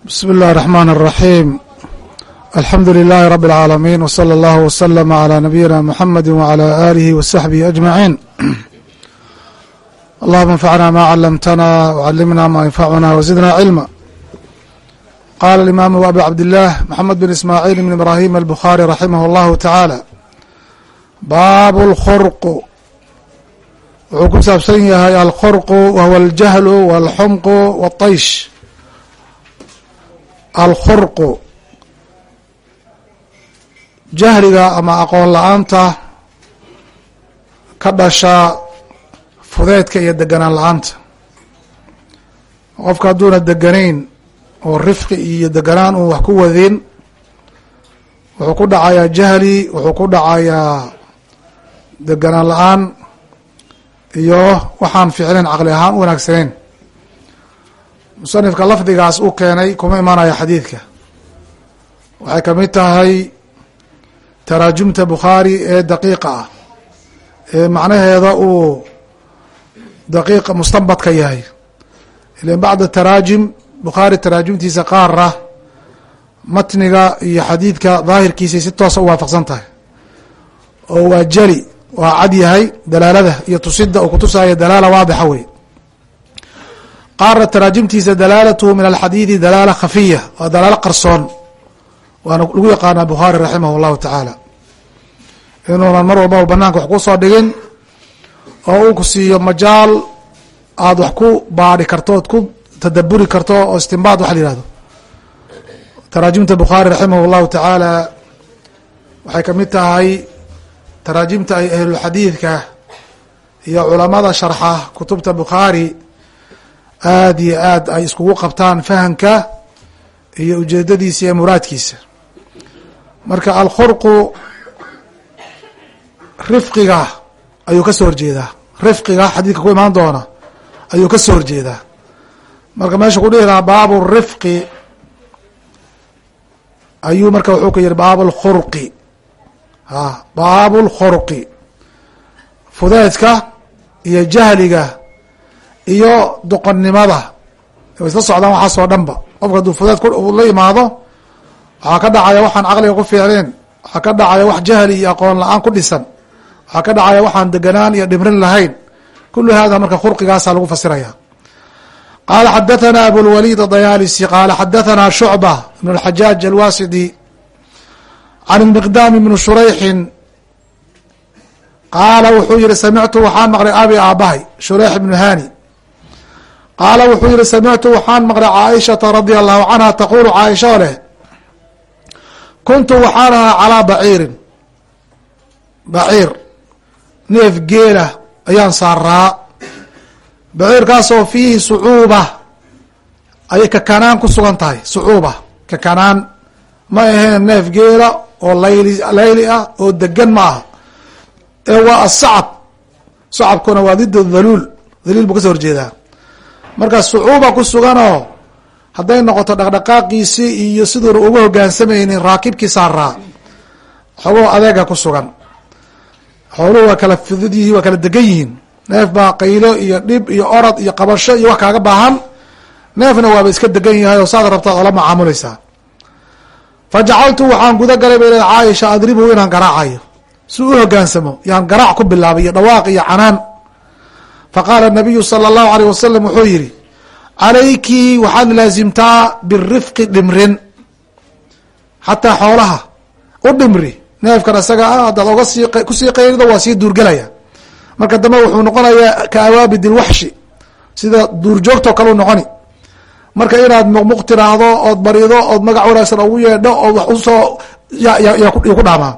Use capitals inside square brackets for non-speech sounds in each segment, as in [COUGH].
بsم الlh الرحmن الرحيم الحمdu للh رب العاalمين وصلى الله وسلم على نبيinا محمد وعلى آله وصحبه أجمعين اللهma انفعna ma علمتna وعلمna ma ينfعna وزدna علما qال الإmام أbي cبدالله محمد بن إسماعيل بن إبراهيم البخاري رحimه الله تعالى bاب الخرق wuxuu ku saabsan yahay alkhرق wهو الجهل والxمق والطyش alkhurqu. Jahliga ama aqoon la'aanta ka dhasha fudeedka iyo deganaan la'aanta. Qofka hadduuna deganayn oo rifqi iyo deganaan uun wax ku wadin wuxuu ku dhacayaa jahli wuxuu ku dhacayaa deganaan la'aan iyo waxaan ficlayn caqli ahaan u wanaagsanayn musanifka lafdigaas u keenay kuma imanaya xadiidka. Waxay ka mid tahay taraajumta bukhaari ee daqiiqa ah ee macnaheeda uu daqiiqa mustanbadka yahay. Ilan bacda taraajim bukhaari taraajumtiisa qaara matniga iyo xadiidka daahirkiisay si toosa u waafaqsan tahay. Oo waa jeli waa cad yahay dalaalada iyo tusida uu kutusaayo dalaala waadixa wey qaarna taraajimtiisa dalaalatuhu min alxadiidi dalaala khafiya waa dalaalo qarsoon waana lagu yaqaanaa bukhaari raximah llahu tacaala inuunan mar walbaba banaanka wax ku soo dhigin oo uu ku siiyo majaal aada wax ku baadhi karto ood ku tadaburi karto oo istimbaad waxa la yihahdo taraajimta bukhaari raximah llahu tacaala waxay ka mid tahay taraajimta ay ahlulxadiidka iyo culamada sharxa kutubta bukhaari aad iyo aad ay iskugu qabtaan fahamka iyo ujeedadiisa iyo muraadkiisa. Marka alkhurqu rifqiga ayuu ka soo horjeedaa. Rifqiga xadiidka ku imaan doona ayuu ka soo horjeedaa. Marka meesha ku dhihi lahaa baabu rifqi ayuu marka wuxuu ka yihi baabu lkhurqi a baabu lkhurqi fudeedka iyo jahliga iyo doqonnimada isla socdaan waxaasoo dhanba. Qofka hadduu fudeed la imaado waxaa ka dhacaya waxaan caqliga ku fiicneen waxaa ka dhacaya wax jahli iyo aqoon la'aan ku dhisan waxaa ka dhacaya waxaan deganaan iyo dhimrin lahayn. Kulu hada marka khurqigaasa lagu fasiraya. Qaala xadathana abulwalid adayaalisi qaala xadathana shucba ibn اlxajaaj alwasidi can miqdaam ibni shurayxin qaala wuxuu yihi samictu waxaan maqlay abi aabahay shureyx ibnu hani qaala wuxuu yihi samictu waxaan maqlay caaishata radia allahu canha taqulu caaisha oo leh kuntu waxaan ahaa calaa baciirin baciir neef geela ayaan saaraa baciirkaasoo fiihi sucuuba ayay kakanaan ku sugan tahay sucuuba kakanaan ma ahayn neef geela oo layli layli ah oo degan ma aha ee waa asacab sacabkuna waa did dhaluul dhaliil buu ka soo horjeedaa marka sucuuba ku suganoo hadday noqoto dhaqdhaqaaqiisii iyo siduuna uga hogaansamaynin raakibkii saaraa xogoo adeega ku sugan. Xooluhu waa kala fudud yihiin waa kala degan yihiin. Neef baa qaylo iyo dhib iyo orod iyo qabasho iyo wax kaaga baahan. Neefna waaba iska degan yahay oo saad rabtaad oola macaamulaysaa fa jacaltu waxaan guda galay bay leeda caaisha adribuhu inaan garaacayo. Si u hogaansamo yaan garaac ku bilaabay iyo dhawaaq iyo canaan faqaala nabiyu sala allahu aleyh wasalam wuxuu yihi calayki waxaad laasimtaa birifqi dhimrin xataa xoolaha u dhimri neefkan isaga ah haddaad oga sii ku sii qayrido waa sii duurgelaya marka dambe wuxuu noqonayaa ka awaabid ilwaxshi sida duurjoogtao kaleu noqoni marka inaad muqmuq tiraahdo ood barido ood magac wanaagsan ugu yeedho ood wax u soo yuu ku dhaamaa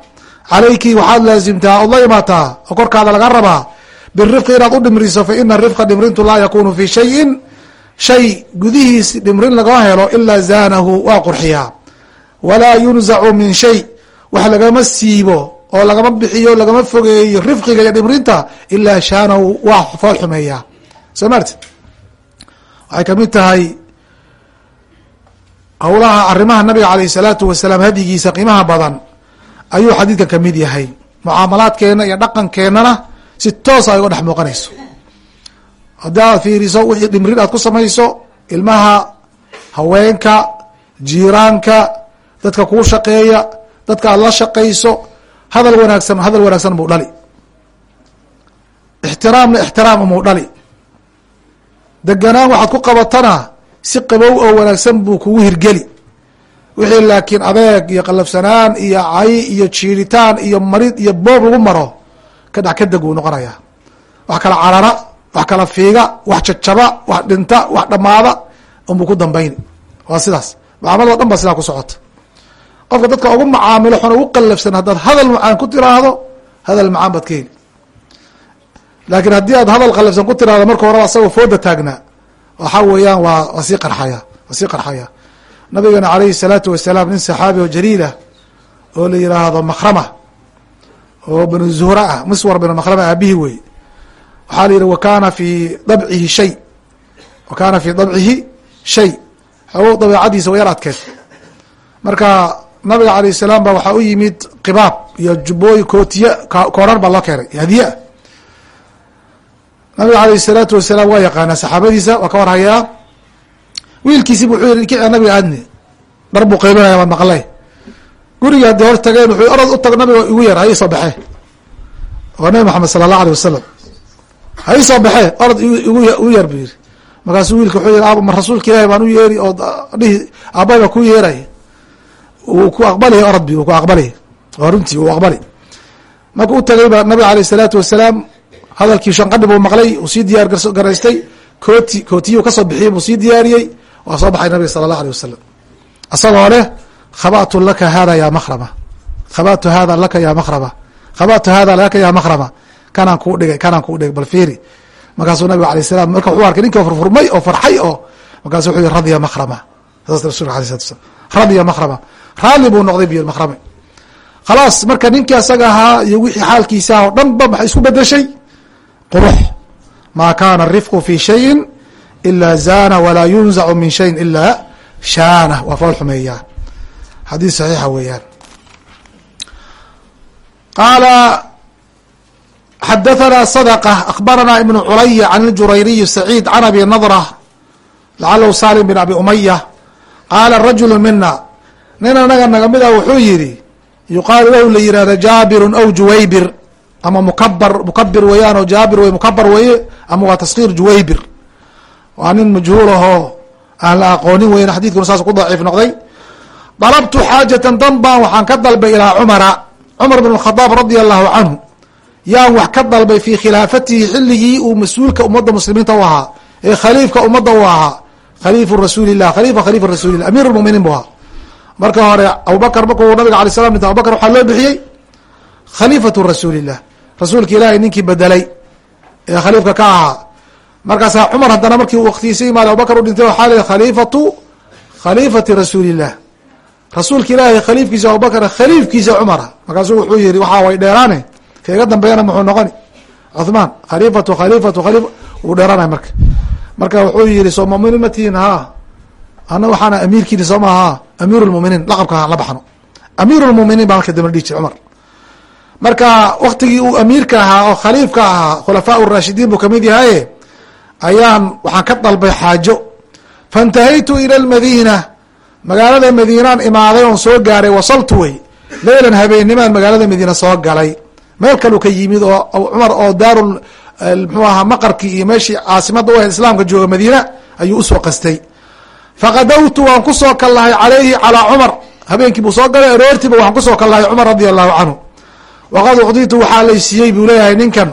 calayki waxaad laasimtaa ood la imaataa oo korkaada laga rabaa birifqi inaad u dhimriso fa ina rifqa dhimrintu laa yakunu fi shayin. Shay gudihiis dhimrin lagama helo ilaa zaanahu waa qurxiyaa walaa yunzacu min shay. Wax lagama siibo oo lagama bixiyo lagama fogeeyo rifqiga iyo dhimrinta ilaa shaanahu waa fool xumeeyaa soo maarti waxay ka mid tahay howlaha arrimaha nabiga caleyh salaatu wasalaam hadigiisa qiimaha badan. Ayuu xadiidkan ka mid yahay. Mucaamalaadkeena iyo dhaqankeennana si toosa uga dhex muuqanayso. Haddii aad fiiriso wixii dhimrin aad ku samayso ilmaha haweenka jiiraanka dadka kuu shaqeeya dadka aad la shaqayso hadal wanaagsan hadal wanaagsan buu dhali. Ixtiraamna ixtiraam muu dhali. Deganaan waxaad ku qabatana si qabow oo wanaagsan buu kugu hirgeli. Wixii laakiin adeeg iyo qalafsanaan iyo cay iyo jiiritaan iyo marid iyo boob lagu maro kadeg buu noqonayaa wax kala carara wax kala fiiga wax jajaba wax dhinta wax dhamaada unbuu ku dambayn. Waa sidaas. Mucaamalado dhan ba sidaa ku socota qofka dadka ugu macaamilo xun ugu qalafsan haddaad hadal macaan ku tiraahdo hadal macaan baad ka heli. Laakiin haddii aad hadal qalafsan ku tiraahdo marka horeba asagoo fooda taagnaa waxa weeyaan waa waa sii qarxaya waa sii qarxaya. Nabigana alayhi الsalaatu wasalaam nin saxaabi oo jaliilah oo la yiraahdo makrama oo banu zuhra ah miswar binu makrama aabihi wey waxaa la yihi wakana fi dabcihi shay. Wa kana fi dabcihi shay. Xoogo dabeecadiisa wa yar adkeed marka nabiga alayh salaam ba waxaa u yimid qibaab iyo jubbooyi kootiye koorar baa loo keenay hadiye ah nabiga alayh الsalaatu wasalaam waa yaqaanaa saxaabadiisa waa ka warhayaa. Wiilkiisi bu wuxuu yihi kici nabiga aadni dhar buu qaybinaya waad maqlay gurigii haddii hor tageen wuxuu orod u tag nabiga igu yar ha iisoo baxee. Waa nabi maxamed sala allah alay wasalam ha iisoo baxee orod igu yar buu yiri markaasuu wiilka wuxuu yihi aaba ma rasuulka ilaahi baan u yeeri oo dhihi aabay ku yeeray. Uu ku aqbalaya orodbi uu ku aqbalaya waa runtii uu aqbali. Markuu u baa nabiga aleyh isalaatu wasalaam hadalkii shanqadhi buu maqlay uu sii diyaar garaystay. Kooti kootiyuu ka soo bixiyey buu sii diyaariyey. Waa soo baxay nabiga sala allah alay wasalam asagoo leh khabatu laka hada ya makrama khabatu hada laka ya makrama khabatu hada laka ya makrama kanaan kuu dhigay kanaan kuu dhigay. Bal fiiri markaasuu nabiga alayh salam marka wuxuu arkay ninka furfurmay oo farxay oo markaasu wuxuu yihi radya makrama saas rasulka alay slatu slam radya makrama raalli buu noqday bu yiri makrame khalaas marka ninkii asaga ahaa iyo wixii xaalkiisa oo dhan maxay isku bedeshay qurux. Ma kana الrifq fi shayin ila zana walaa yunzacu min shayin ila shaana. Waa fool xadiis saxiixa weeyaan. Qaala xadathana sadqa akhbarana ibnu culaya can اljurayriyi saciid can abi nadra lacalhu salim bin abi umaya qaala rajulu mina nin anaga naga mid ah wuxuu yihi yuqaalu lahu la yihahda jaabirun aw juwaybir ama mukabr mukabir weeyaan oo jaabir wey mukabar weeye ama waa taskhiir juwaybir. Waa nin majhuul ahoo aan la aqoonin weyn xadidkuna saas ku daciif noqday dalabtu xaajatan dan baan waxaan ka dalbay ilaa cumara cumar bn khadaab radia allahu canhu yaan wax ka dalbay fii khilaafatihi xilligii uu mas'uulka ummadda muslimiinta u ahaa ee khaliifka ummadda u ahaa khaliifu rasuulilah khalifa khalifa rasuulilah amiir lmuminiin bu ahaa marka hore abubakar markuu nabiga alay slam dhinta abubakar waxaa loo bixiyey khaliifatu rasuulilah rasuulka ilaahay ninkii bedelay ee khaliifka ka ahaa markaasaa cumar haddana markii waktigiisa imaada abubakar u dhintay waxaa rasuulilah rasuulka ilaahay khaliifkiisa abubakar khaliifkiisa cumara markaasuu wuxuu yihi waxaa way dheeraane. Kaiga dambeeyana muxuu noqoni? Cuthmaan khaliifatu khaliifatu khaliif wuu dheeraanay marka. Marka wuxuu yihi soo muminiin ma tihiin ha ana waxaana amiirkiini soo maaha amiir laqabka la baxno. Amiir baa marka dambe dhihi jir cumar marka waktigii uu amiirka ahaa oo khaliifka ahaa khulafaa raashidiin buu ka mid yahaye ayaan waxaan ka dalbay xaajo. Faintahaytu ila lmadiina magaalada madiinaan imaaday oon soo gaaray wasaltu wey leylan habeenimaan magaalada madiina soo galay. Meel kalu ka yimid oo cumar oo daaru mxuu ahaa maqarkii iyo meeshii caasimada u ahayd islaamka jooga madiina ayuu u soo qastay. Faqadawtu waan ku soo kallahay calayhi calaa cumar. Habeenkii buu soo galay aroortiiba waxaan ku soo kallahay cumar radia allahu canhu. Waqad ucditu waxaa laysiiyey buu leeyahay ninkan.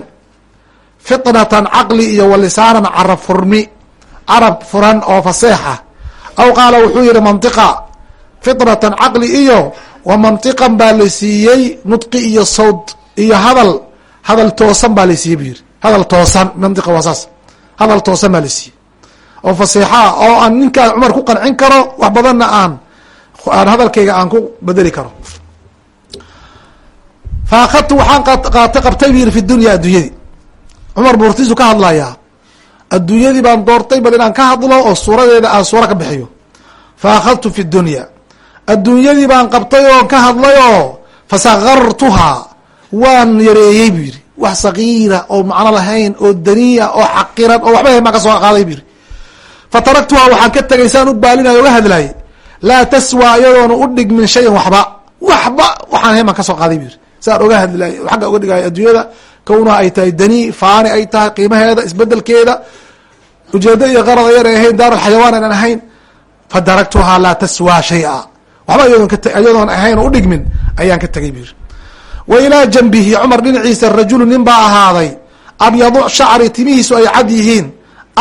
Fitnatan caqli iyo walisaanan carab furmi. Carab furan oo faseexa aw qaala wuxuu yihi mantiqa fitnatan caqli iyo wa mantiqan baa la siiyey nudqi iyo sawd iyo hadal hadal toosan baa la siiyey buu yihi hadal toosan mantiqa waa saas. Hadal toosan baa la siiyey. Oo faseexaa oo aan ninkaan cumar ku qancin karo wax badanna aan aan hadalkayga aan ku bedeli karo. Faakadtu waxaan qaata qabtay bu yihi fi dunya adduunyadii cumar buu hortiisu ka hadlayaa adduunyadii baan doortay bal inaan ka hadlo oo suuradeeda aan suura ka bixiyo. Fa akhadtu fi dunya. Adduunyadii baan qabtay oon ka hadlay oo fasakartuhaa waan yareeyey buu yihi wax sagiira oo macno lahayn oo daniya oo xaqiran oo waxba baan ka soo qaaday bu yihi fataraktuhaa waxaan ka tegay saan u baalinayo oga hadlayay laa taswa iyadoona u dhigmin shayan waxba. Waxba waxaan heman ka soo qaaday bu yiri saan oga hadli agga oga dhigaayo adduunyada kownaha ay tahay dani faani ay tahay qiimaheeda isbedelkeeda ujeedo iyo qarad ayana ahayn daar alxayawaan aynan ahayn fadaraktuhaa laa taswa shaya. Waxba iyadoon ahayn oo udhigmin ayaan ka tegay bu yiri wa ilaa janbihi cumar dhinaciisa rajulu nin baa ahaaday abyadu shacri timihiisu ay cad yihiin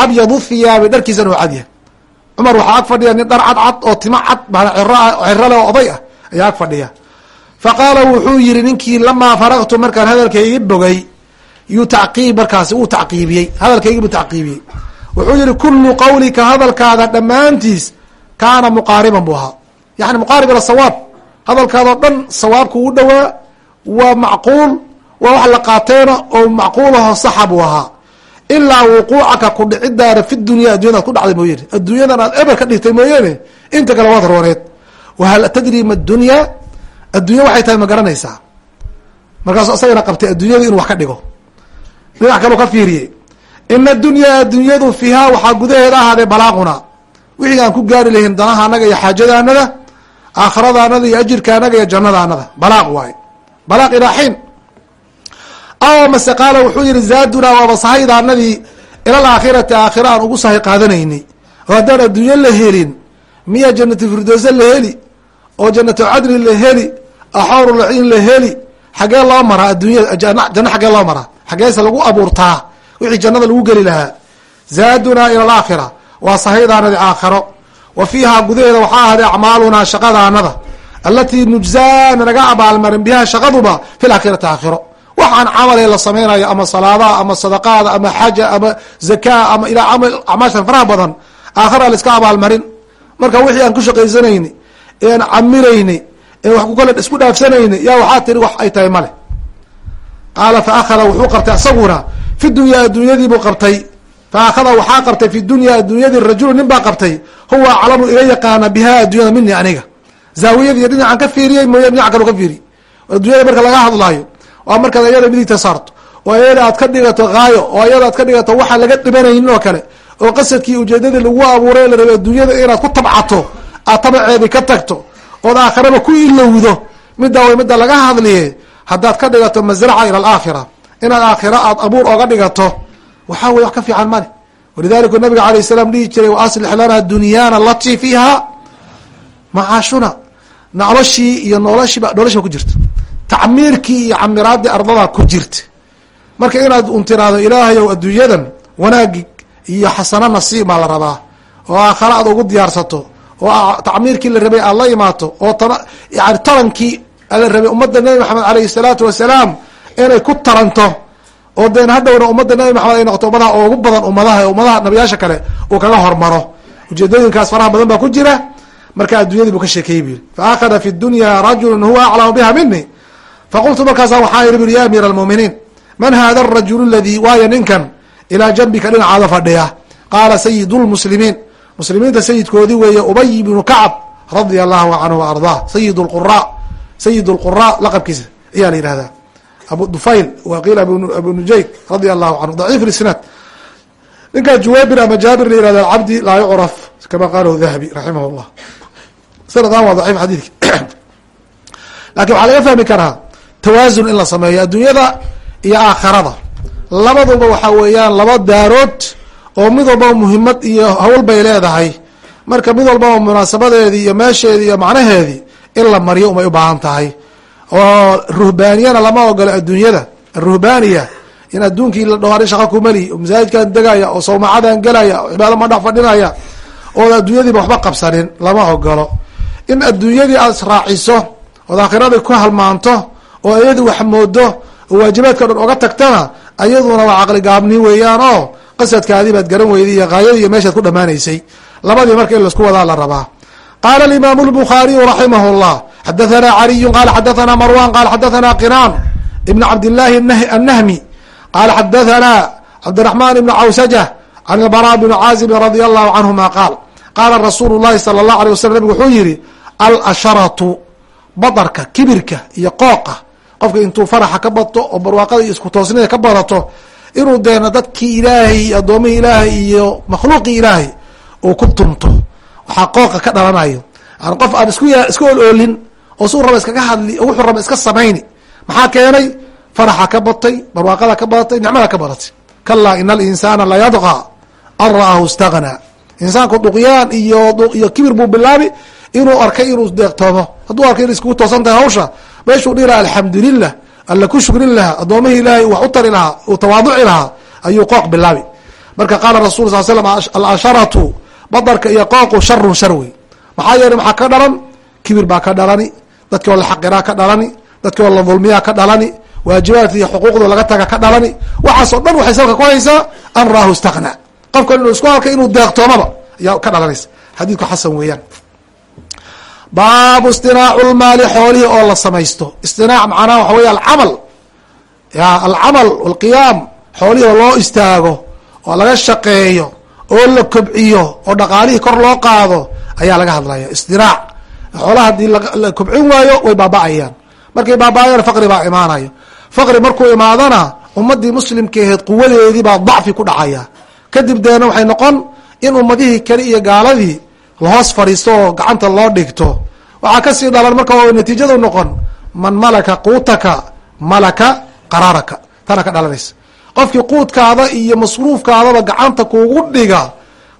abyadu thiyaabi dharkiisana oo cad yahay. Cumar waxaa ag fadhiya nin dhar cad cad oo tima cad ciro le oo oday ah ayaa ag fadhiya. Faqaala wuxuu yihi ninkii lamaa faraqtu markaan hadalkaygi bogay yuu tacqiib markaasi uu tacqiibiyey hadalkaygi buu tacqiibiyey. Wuxuu yihi kulu qawlika hadalkaada dhammaantiis kaana muqaariban buu ahaa. Yani muqaarib ila sawaab hadalkaadao dhan sawaabka u dhowaa waa macquul waa wax la qaateena oo macquulaho saxa buu ahaa. Ilaa wuquucaka ku dhicidaana fi dunya addunyadaad ku dhacday mooyeene adduunyadan aad eber ka dhigtay mooyeene inta kale waad rooneed wahal tadri ma dunya? Addunya waxay tahay ma garanaysaa. Markaasu isagana qabtay addunyadu inuu wax ka dhigo dhinac kaleu ka fiiriyey. Ina dunyaa addunyadu fiihaa waxaa gudaheeda ahaadee balaaquna. Wixii aan ku gaari lahayn danaha anaga iyo xaajadaanada aakhiradaanada iyo ajirkaanaga iyo jannadaanada balaaq waaye. Balaaq ilaa xiin. Aw mase qaala wuxuu yihi zaadunaa waaba sahaydaanadii ilal aakhirati aakhira aan ugu sahay qaadanaynay. Oo haddaan adduunyo la helin miya janatu firdowse la heli oo janatu cadri la heli axoorulaciin la heli xagee loo maraa adduunyada janno xagee loo maraa xageese lagu abuurtaa wixii jannada lagu geli lahaa. Zaadunaa ila alaakhira waa sahaydaanadii aakhiro. Wa fiihaa gudaheeda waxaa ahday acmaalunaa shaqadaanada alatii nujzaana naga abaalmarin biha shaqaduba fi laakhirati aakhiro. Waxaan camale la samaynayo ama salaadaha ama sadaqaada ama xaja ama zakaa ama ilaa acmaashan faraha badan aakhira la iska abaalmarin. Marka wixii aan ku shaqaysanayni ean camirayni ee wax ku kale isku dhaafsanayni yaa waxaa tiri wax ay tahay male qaala fa akhada wuxuu qabtay isaguna fi dunyaa adduunyadiibuu qabtay fa akhada waxaa qabtay fi dunya adduunyadii rajulu nin baa qabtay huwa aclamu iga yaqaana biha addunyada mini aniga zaawiyadiiyo dhinacan ka fiiriyey mooye dhinac kale ka fiiriy adduunyada marka laga hadlaayo waa markaad ayada midigta saarto oo ayada aad ka dhigato haayo oo ayada aad ka dhigato waxaa laga dhibanaynin oo kale oo qasadkii ujeedadii lagu abuuray la rabay adduunyada inaad ku tabcato aad tabaceedii ka tagto ood aakhiraba ku ilowdo middaa way midda laga hadliye haddaad ka dhigato masraca ila alaakhira inaad aakhira aad abuur oga dhigato waxaa wey wax ka fiican male. Walidalika nabiga alayh salaam dhihi jiray waaslix lana dunyaana lati fiiha macaashuna. Noloshii iyo noloshiiba noloshiba ku jirta. Tacmiirkii iyo camiraadii ardadaa ku jirta. Marka inaad un tiraahdo ilaahayow adduunyadan wanaagi iyo xasano nasiib baa la rabaa. Oo aakhare aad ugu diyaarsato. Oo tacmiirkii la rabay aad la imaato. Oo t yani tarankii la rabay ummadda nabi maxamed alayhi salaatu wasalaam inay ku taranto. Oo deen hadhowna ummadda nabi maxamed ay noqoto ummadaha ugu badan ummadaha ummadaha nabiyaasha kale uu kaga hormaro. Ujeedooyinkaas faraha badan baa ku jira. Marka addunyadii buu ka sheekeeyey bu yiri fa akhada fi dunya rajulu huwa aclamu biha mini faqultu markaasa waxaa yihi buri ya amiir almuminiin man hada arajulu ladii waayo ninkan ilaa janbika dhinacaada fadhiya? Qaala sayid lmuslimiin muslimiinta sayidkoodii weeye ubay bnu kacab radia allahu canhu wa ardaa. Sayid lqura sayid lqura laqabkiisa ayaa la yihahdaa abu dufayl wa qiila abu nujayd radia allahu canhu daciif isnaad ninkaa juwabir ama jaabir la yihahda cabdi laa yucraf kama qalahu dahabi raximah llah sanadan waa daciif xadiidki [CLEARS THROAT] laakiin waxaa laga fahmi karaa tawaasun in la sameeyo adduunyada iyo aakhirada labaduba waxaa weeyaan laba daarood oo mid walbaba muhimad iyo hawl bay leedahay. Marka mid walbaba munaasabadeedii iyo meesheedii iyo macnaheedii in la mariyo umay u baahan tahay. Oo ruhbaaniyana lama ogolo adduunyada. Aruhbaaniya in adduunkii la dhaho ani shaqa kumeli masaajidkan degaya oo sawmacadan gelaya oo cibaado ma dhex fadhinaya ood adduunyadiiba waxba qabsanin lama ogolo. In adduunyadii aad israaciso ood aakhirada ku halmaanto oo iyadu wax moodo oo waajibaadka dhan oga tagtana ayaduna waa caqli gaabni weeyaan oo qasadkaadii baad garan weyday iyo haayadii iyo meeshaad ku dhamaanaysay labadii marka in la isku wadaa la rabaa qaala alimaamu lbukhaariyu raximah llah xadathana caliyu qala xadathana marwan qala xadathana qinaan ibn cabdillahi annahmi qala xadathana cabdiraxman ibn cawsaja can ilbara bni caazibin radia allahu canhuma qaal qaala rasuulu llahi sala allahu alay waslm nabig wuxuu yihi alasharatu badarka kibirka iyo qooqa qofka intuu faraxa ka bato oo barwaaqada iyo isku toosnida ka badato inuu deena dadkii ilaahay iyo addoomihii ilaahay iyo makhluuqii ilaahay uu ku tunto waxaa qooqa ka dhalanayo. Aan qof aan isku iska oloolin oo suu raba iskaga hadli oo wuxuu raba iska samayni. Maxaa keenay? Faraxa ka batay barwaaqada ka badatay nicmada ka badatay kalaa ina alinsana layadqa an ra'ahu istagna insaanku duqyaan iyo iyo kibir buu bilaabi inuu arkay inuu deeqtoomo. Hadduu arkay in iskugu toosan tahay hawsha meeshuu dhihi laha alxamdulilah alla ku shukrin lahaa addoomihi ilaahay wax u tari lahaa uu tawaaduci lahaa ayuu qooq bilaabi. Marka qaala rasul sal slam alasharatu badarka iyo qooqu sharun shar wey maxaa yeeley maxaa ka dhalan? Kibir baa ka dhalani dadkii oo la xaqiraa ka dhalani dadkii oo la dulmiyaa ka dhalani waajibaadka iyo xuquuqda laga taga ka dhalani. Waxaasoo dhan waxay salka ku haysaa an raahu istaqna qofkan inuu isku halkay inuu deeqtoomaba ayaa ka dhalanaysa. Xadiidku xasan weeyaan. Baabu istinaacu lmaali xoolihii oo la samaysto. Istinaac macnaha waxa wey alcamal. Ya alcamal alqiyaam xoolihii oo loo istaago oo laga shaqeeyo oo la kobciyo oo dhaqaalihii kor loo qaado ayaa laga hadlaya istinaac xoolaha haddii la kobcin waayo way baaba-ayaan. Markay baaba-ayaan faqri baa imaanayo faqri markuu imaadana ummadii muslimka aheed quwadeedii baa dacfi ku dhacaya. Kadib deena waxay noqon in ummadihii kale iyo gaaladii lahoos fadhiisto oo gacanta loo dhigto. Waxaa ka sii dhalan marka natiijadu noqon man malaka quutaka malaka qaraaraka. Tana ka dhalanaysa qofkii quudkaada iyo masruufkaadaba gacanta kugu dhiga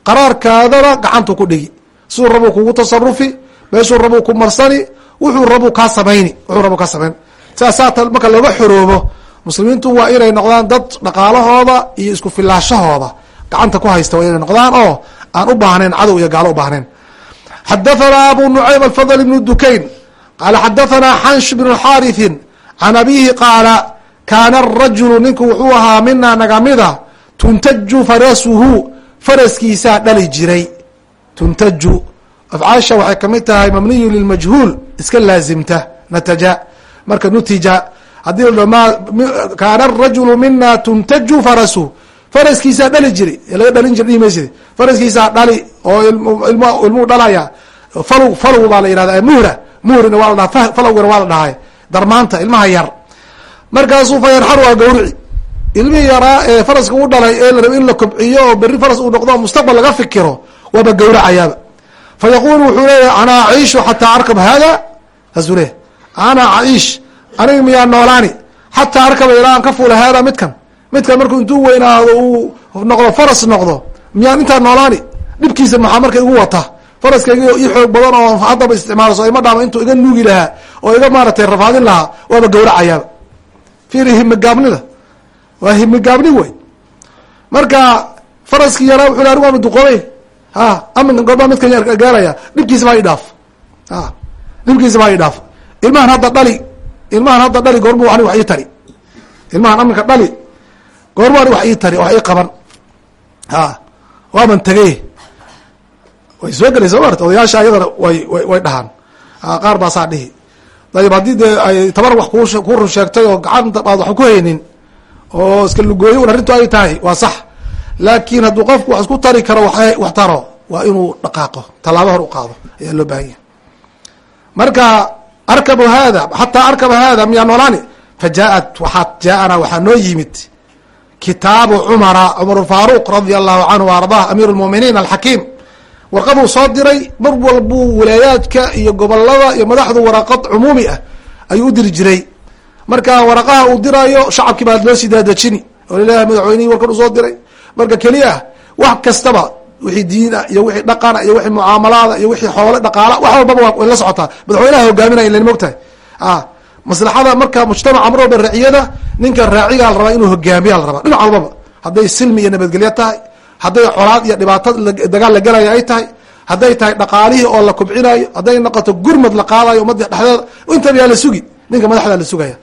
qaraarkaadana gacantu ku dhigi. Siduu rabuu kugu tasarufi meeshuu rabuu ku marsani wuxuu rabuu kaa samayni wuxuu rabuu kaa samayn. Saasaa marka looga xoroobo muslimiintu waa inay noqdaan dad dhaqaalahooda iyo isku filaashahooda. Gacanta ku haysta waa inay noqdaan oo aan u baahnayn cadow iyo gaalo u baahnayn. Xadathana abu nucaym alfadl ibnu dukayn qaala xadathana xansh bn xaariثin can abihi qaala kaana arajulu ninku wuxuu ahaa mina nagamida tuntaju farasuhu faraskiisaa dhali jiray tuntaju afcaasha waxay ka mid tahay mabniyu lilmajhuul iska laazimta nataja marka nutija haddii kaana arajulu mina tuntaju farasuhu faraskiisaa dhali jiri laga dhalin jir dhihi maysid faraskiisaa dhali oo ilmuu dhalaya falow falow baa la yihahda muhra muhrina waa la dhaha falowgana waa la dhahay darmaanta ilmaha yar markaasuu fayarxaru waa gawrici. Ilmihii yaraa ee faraska u dhalay ee la rabo in la kobciyo oo berri faras uu noqdo mustaqbal laga fikiro waaba gawracayaaba fa yaqulu wuxuu leeyahy ana aciishu xataa arkab hada saasuu leeyahy ana aiish aniga miyaa noolaani? Xataa arkaba ilaa aan ka fuula hada midkan. Midkan markuu intuu weynaado uu noqdo faras noqdo miyaan intaa noolaani? Dhibkiisa maxaa marka igu wata? Faraskayga i xoog badan oo haddaba isticmaalo ima dhaama intuu iga nuugi lahaa oo iga maaratay rafaadin lahaa waaba gawracayaaba fiiri himigaabnida waa himigaabni wey marka faraskii yaraa wuxu le anig waaba duqoobey ha aminkan gorbaa midkan gaaraya dhibkiisa baa idhaaf a dhibkiisa baa idhaaf ilmahan hadda dhali ilmahan hadda dhali goormu anig wax ii tari. Ilmahan aminka dhali goormu anig wax ii tari wax ii qaban. Ha waaban tegey. Way soo gelay soo marta odayaasha ayadana way way way dhahaan. Qaar baa saa dhihi dayib haddii dee ay tabar wax ku ku run sheegtay oo gacanta aad wax ku haynin oo iska lugooyo un arrintu ay tahay waa sax. Laakiin hadduu qofku wax isku tari karo wa wax taro waa inuu dhaqaaqo tallaabo hor u qaado ayaa loo baahan yahay. Marka arkabu hada xataa arkaba hada miyaa noolaani? Fa jaaat waxaa jaaana waxaa noo yimid kitaabu cumara cumar faaruq radia allahu canhu ardah amiir lmuminiin alxakiim warqaduu soo diray mar walbuu walaayaadka iyo gobollada iyo madaxdu waraqad cumuumi ah ayuu u diri jiray. Marka waraqaha uu diraayo shacabkii baa loo sii daadejini oo la leeyahay madaxweynihii warkan u soo diray. Marka keliya wax kastaba wixii diin ah iyo wixii dhaqana iyo wixii mucaamalaada iyo wixii xoole dhaqaala wax walbaba way la socotaa. Madaxweynaha hogaaminaya ilan mogtahay a maslaxada marka mujtamaca mar walba raaciyada ninka raacigaa la rabaa inuu hogaamiya la rabaa. Dhinac walbaba hadday silmi iyo nabadgelyo tahay hadday colaad iyo dhibaato dagaal la gelaya ay tahay hadday tahay dhaqaalihii oo la kubcinayo hadday noqoto gurmad la qaadayo ummadda dhexdeeda intaba yaa la sugi ninka madaxdaa la sugaya.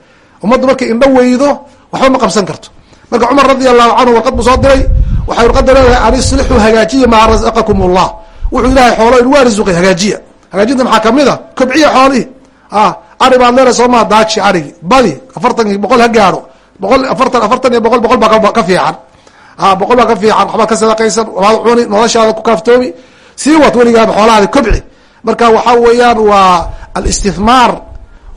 Ummaddu markay indho weydo waxba ma qabsan karto. Marka cumar radia allahu canhu warqad buu soo diray waxay warqadda leedahay an islixuu hagaajiya maa razaqakum allah wuxuu ilahay xoolo in waa risuqay hagaajiya. Hagaajinta maxaa ka mid a kobciya xoolihii. A ari baad leedahay soomaa daaji arigi badi afartan boqol ha gaadho. Boqol afartan afartan iyo boqol boqol baa ka fiican a boqol baa ka fiican waxbaad ka sadaqaysan wabaad cuni noloshaada ku kaaftoomi. Sii wat weligaaba xoolahaada kobci marka waxaa weeyaan waa alistithmaar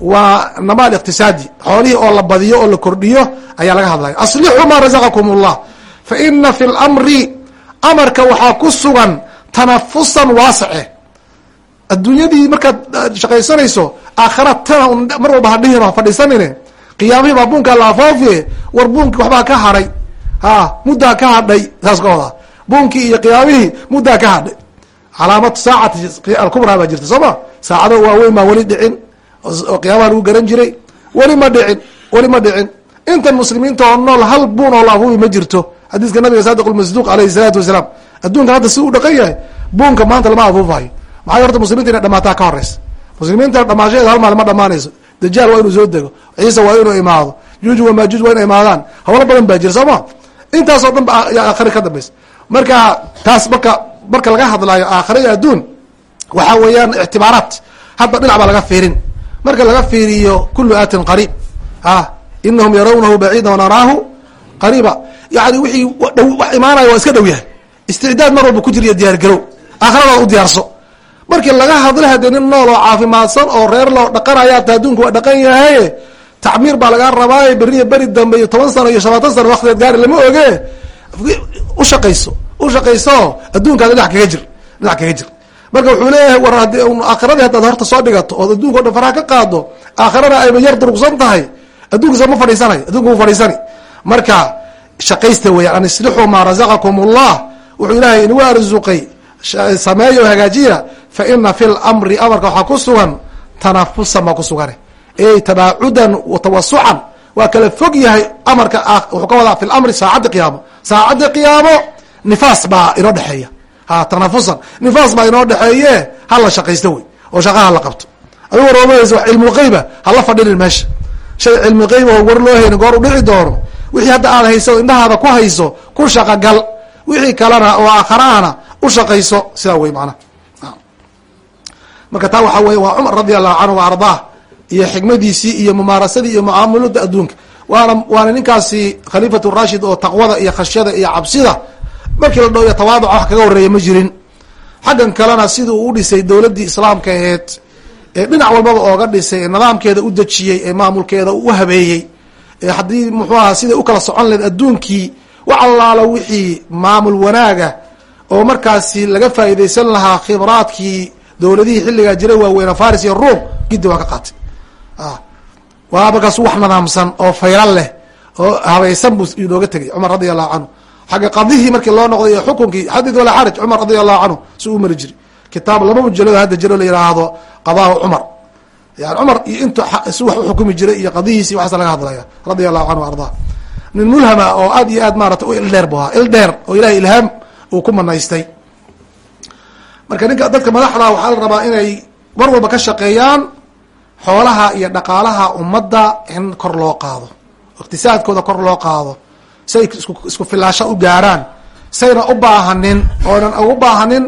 waa nama aliqtisaadi xoolihii oo la badiyo oo la kordhiyo ayaa laga hadlaya. Aslixuu maa razaqakum allah fa ina fi lamri amarka waxaa ku sugan tanafusan waasace adduunyadii markaad shaqaysanayso aakhara tana mar walba hadhihin ha fadhiisanine. Qiyaamihii baa buunkaa la afoofiye war buunki waxbaa ka hadhay ha muddaa ka hadhay saas ka wadaa buunkii iyo qiyaamihii muddaa ka hadhay. Calaamad saacati alkubraa baa jirta soo ma saacado waaweyn baa weli dhicin oo qiyaamaha lagu garan jiray. Weli ma dhicin weli ma dhicin. Intan muslimiinta oo nool hal buun oo la afuufi ma jirto. Xadiiska nabiga saadiq lmasduuq alayhi salaatu wasalaam. Adduunkan hadda si u dhaqan yahay buunka maanta lama afuufayo maxay horta muslimiinta inay dhamaataa ka horeysa muslimiinta dhamaashadeeda hal maal ma dhamaanayso. Dajaal waa inuu soo dego ciisa waa inuu imaado juuj wamaajuuj waa inay imaadaan. Hawlo badan baa jira soo ma intaasoo dhan ba aakhari ka dambaysa marka taas marka marka laga hadlaayo aakhira iyo adduun waxa weeyaan ictibaaraat. Hadba dhinac baa laga fiirin marka laga fiiriyo kulu aatin qariib. A inahum yarawnahu baciida wanaraahu qariiba. Yani dhow wax imaanaya waa iska dhow yahay. Isticdaad mar walba ku iyo diyaar garow. Aakhiradaad u diyaarso. Markii laga hadla hadee nin nool oo caafimaadsan oo reer loo dhaqanaya ta adduunka waa dhaqan yahaye tacmiir baa lagaa rabaaye beriya beri dambe iyo toban sano iyo shabaatan sano waktigeed gaari lama oge. Ushaqayso ushaqayso adduunkaada dhinac kaga jir dhinac kaga jir. Marka wuxuu leeyahay war haddii aakhiradii haddaad horta soo dhigato ood adduunka o dhan faraha ka qaado aakhirana ayba yar durugsan tahay. Addunkasa ma fadhiisanayo adduunka mu fadhiisani. Marka shaqaysta weeyaan an islixuu maa razaqakum allah wuxuu ilaahay inagu arsuqay sameeyo hagaajiya fa ina fi lamri amarka waxaa ku sugan tanafusan baa ku sugane ey tabaacudan watawasucan waa kala fog yahay amarka wuxuu ka wadaa fi lamri saacadda qiyaamo. Saacadda qiyaamo nifaas baa inoo dhexeeya. Ha tanafusan nifaas baa inoo dhexeeye hala shaqaysto wey oo shaqaha la qabto. Adigu waroomaysa wax cilmulgeyba hala fadhinin meesha. Shay cilmulgeyb oo war loo hayni goor u dhici doono wixii hadda aad hayso indhahaada ku hayso ku shaqagal wixii kalena oo aakharaana u shaqayso sidaa wey macnaha marka taa waxaa weye waa cumar radi allahu canhu wa ardaah iyo xikmadiisii iyo mumaarasadii iyo mucaamalada adduunka. Waana waana ninkaasi khaliifatu rashid oo taqwada iyo khashyada iyo cabsida. Markii la dhooyo tawaaduca wax kaga horreeya ma jirin. Xaggan kalena sidii uu u dhisay dowladdii islaamka aheed ee dhinac walbaba ooga dhisay ee nidaamkeeda u dejiyey ee maamulkeeda u habeeyey ee haddii muxuu aha siday u kala socon lahed adduunkii wax allaala wixii maamul wanaaga oo markaasi laga faa'iidaysan lahaa khibraadkii dowladihii xilligaa jiray waaweyna faris iyo ruom giddi waa ka qaatay waa markaas wax nadaamsan oo fayral leh oo habaysan buu inooga tegay cumar radi allahu canhu xagga qadihii markii loo noqday iyo xukunkii xadid walaa cumar radi allahu canhu si u mari jiri kitaab laba mujalado hadda jiro la yihaahdo qadaahu cumar. Yani cumar iyo intu si wax uxukumi jiray iyo qadihiisi waxaas laga hadlaya radia allahu canhu ardaa nin mulhama oo aad iyo aad maarata u ildheer bu ahaa ildheer oo ilahay ilhaam uu ku manaystay. Marka ninka dadka madaxda waxaa la rabaa inay mar walba ka shaqeeyaan xoolaha iyo dhaqaalaha ummadda in kor loo qaado. Iqtisaadkooda kor loo qaado. Say isku filaasho u gaaraan. Sayna u baahanin oonan ugu baahanin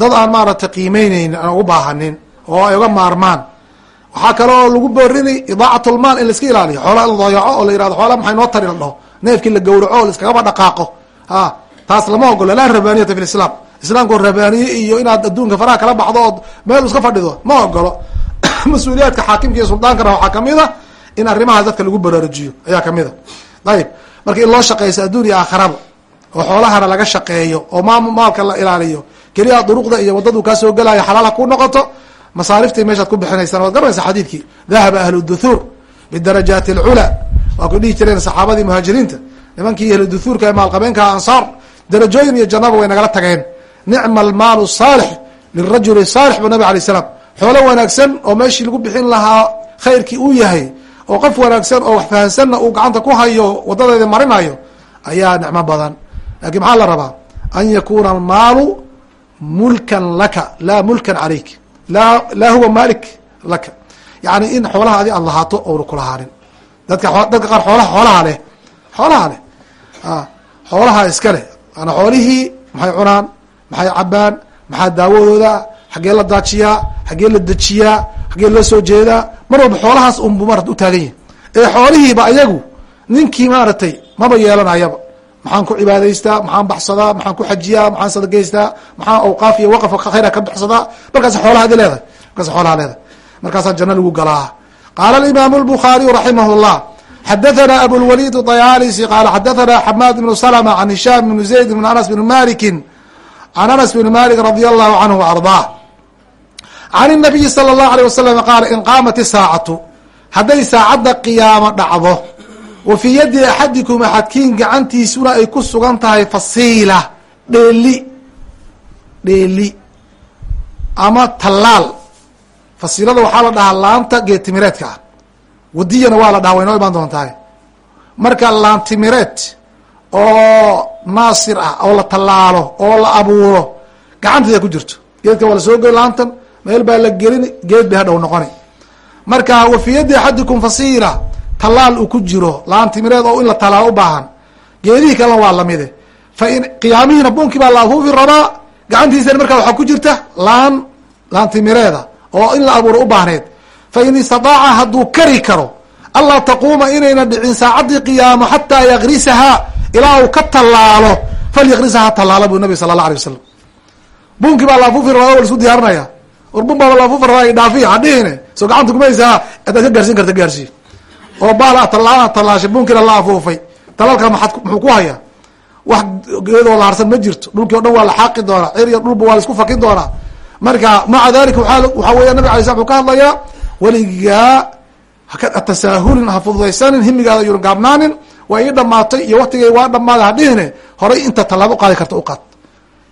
dad aan maaragtay qiimeyneynin aan ugu baahanin oo ay uga maarmaan. Waxaa kaloo lagu boorinay idaacatlmaal in laiska ilaaliyo. Xoolaa la dayaco oo la yihahdo xoolaa maxay noo tari la dhaho neefkii la gawraco o laiskagaba dhaqaaqo. A taas lama ogolo laa rabaniyata fi lislaam islaamku rabaniye iyo inaad adduunka faraha kala baxdo ood meel iska fadhido ma ogolo [LAUGHS] mas'uuliyaadka xaakimka iyo suldaankana waxaa ka mid a in arrimahaas dadka lagu baraarujiyo ayaa ka mid a ayib marka in loo shaqeyso adduun iyo aakhiraba oo xoolahana laga shaqeeyo oo maam maalka la ilaaliyo keliya duruqda iyo waddadu kaa soo gelayo xalaal ha ku noqoto masaariftii meeshaad ku bixinaysaan waad garanaysa xadiidkii. Dahaba ahlu duhuur bidarajaati alculaa waa ku dhihi jireen saxaabadii muhaajiriinta nimankii ahlu duhuurka ee maalqabeenka ansaar darajooyin iyo jannaba way nagala tageen. Nicma almaalu saalix lirajuli saalix bu nabi alay slam xoolo wanaagsan oo meeshii lagu bixin lahaa khayrkii uu yahay oo qof wanaagsan oo wax fahansanna uu gacanta ku hayo wadadeeda marinayo ayaa nicmo badan. Lakin maxaa la rabaa? An yakuna almaalu mulkan laka laa mulkan calayk laa laa huwa malik laka. Yani in xoolaha adi aad lahaato oona kulahaanin dadka dadka qaar xoolaha xoolaha leh xoolaha leh. Xoolaha iska leh. Ana xoolihii maxay cunaan maxay cabaan maxaa daawadooda xaggee la daajiyaa xaggee la dejiyaa xaggee loo soo jeedaa mar walba xoolahaas unbu marat u taagan yahi ee xoolihiiba ayagu ninkii maaragtay maba yeelanayaba maxaan ku cibaadaystaa maxaan baxsadaa maxaan ku xajiyaa maxaan sadagaystaa maxaan awqaaf iyo waqaf khayra ka baxsadaa. Markaas xoolaha adi leedahay markaas xoolaha leedahay. Markaasaa janno lagu galaa. Qaala alimaamu lbukhaariyu raximah llah xadathana abulwalid dayaalisi qaala xadathana xamaad bnu salma can hishaam bnu zayd bn anas bn maliki can anas bn malik radi allahu canhu ardaa can nabiyi sala allahu alayh wasalam qaala in qaamat isaacatu hadday saacadda qiyaamo dhacdo wa fii yaddi axadikum axadkiin gacantiisuna ay ku sugan tahay fasiila dheeli dheeli ama tallaal fasiilada waxaa la dhahaa laanta geetimireedka ah wadiyana waa la dhahaa way noo imaan doontahay marka laantimireed oo naasir ah oo la tallaalo oo la abuuro gacanteeda ku jirto geedka waa la soo goy laantan meel baa la gelin geed bay hadhow noqoni marka wa fii yadi axadikum fasiila. Tallaal uu ku jiro laantimireed oo in la tallaalo u baahan. Geedihii kalena waa lamide fa in qiyaamihiina bunkii baa la afuufi rabaa. Gacantiisana markaa waxaa ku jirta laan laantimireeda oo in la abuuro u baahneed. Fa in istataaca hadduu kari karo allaa taquuma inayna dhicin saacaddii qiyaamo xataa yakrisahaa ilaa uu ka tallaalo falyakrisaha tallaala buu nabi sala allah alay wasalam bunkii baa la afuufi rabaa o la isku diyaarinaya war bun baa la afuufi rabaa dhaafiya hadhihine soo gacanta kumaysaa hadaad ka gaarsiin karta gaarsii oo baal tallaala tallaashay bunkiina la afuufay talaalka maad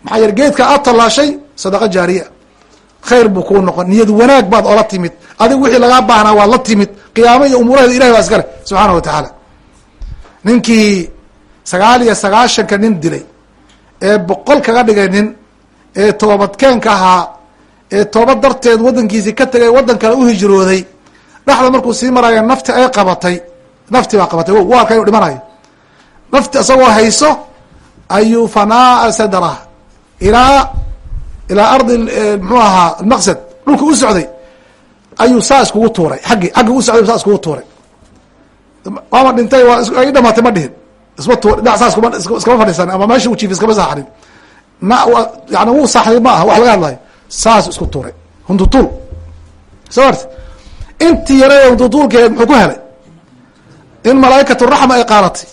maxaa yeele geedka aad tallaashay sadaqa jaariya khayr buu kuu noqon niyad wanaag baad ola timid. Adigu wixii lagaa baahnaa waad la timid. Qiyaamo iyo umuuraheeda ilahi baa iskale subxaana wa tacaala. Ninkii sagaal iyo sagaashanka nin dilay ee boqol kaga dhigay nin ee toobadkeenka ahaa ee toobad darteed waddankiisii ka tegay waddan kale u hijrooday dhexda markuu sii maraya nafti ay qabatay nafti baa qabatay w arka inu dhimanayo nafti isagoo hayso ayuu fanaa sadra ilaa ilaa ardi mxuu ahaa maqsad dhulka u socday ayuu saa iskugu tuuray aggi aggi u socday saa iskugu tuuray. Waama dhintay waa ay dhamaatay ma dhihin. Isma tu dhinac saa iskuma iskama fadhiisan ama meesha u jiif iskama saaxanin. Ma yani wuu saaxday ma aha wax laga hadlayo saas isku tuuray. Huntutuul soo arti intii yare huntutuulkeed muxuu ku helay? In malaaikatu raxma ay qaadatay.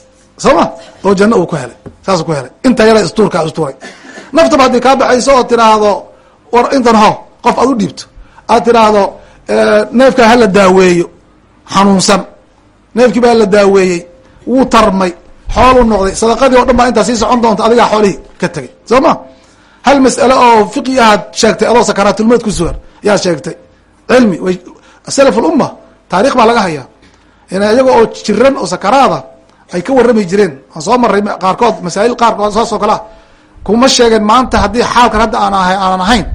Soo ma? Oo janno uu ku helay. Saasuu ku helay. Inta yare istuurka istuuray naftaba haddii kaa baxayso oo tiraahdo war intan ho qof aad u dhiibto. Aad tiraahdo neefkaa hala daaweeyo xanuunsan. Neefkii baa la daaweeyey wuu tarmay xooluu noqday. Sadaqadii o dhan baa intaa sii socon doonta adigaa xoolihii ka tegay. Soo ma? Hal mas'ale oo fiqi ahaad sheegtay adoo sakaraatulmowt ku sugan yaad sheegtay. Cilmi salaf ulumma taarikh baa laga hayaa. Iyaga oo jiran oo sakaraada ay ka warrami jireen aan soo maray qaarkood masaa'il qaarkood saas oo kale ah kuma sheegeen maanta haddii xaalkan hadda aan ahay aanan ahayn.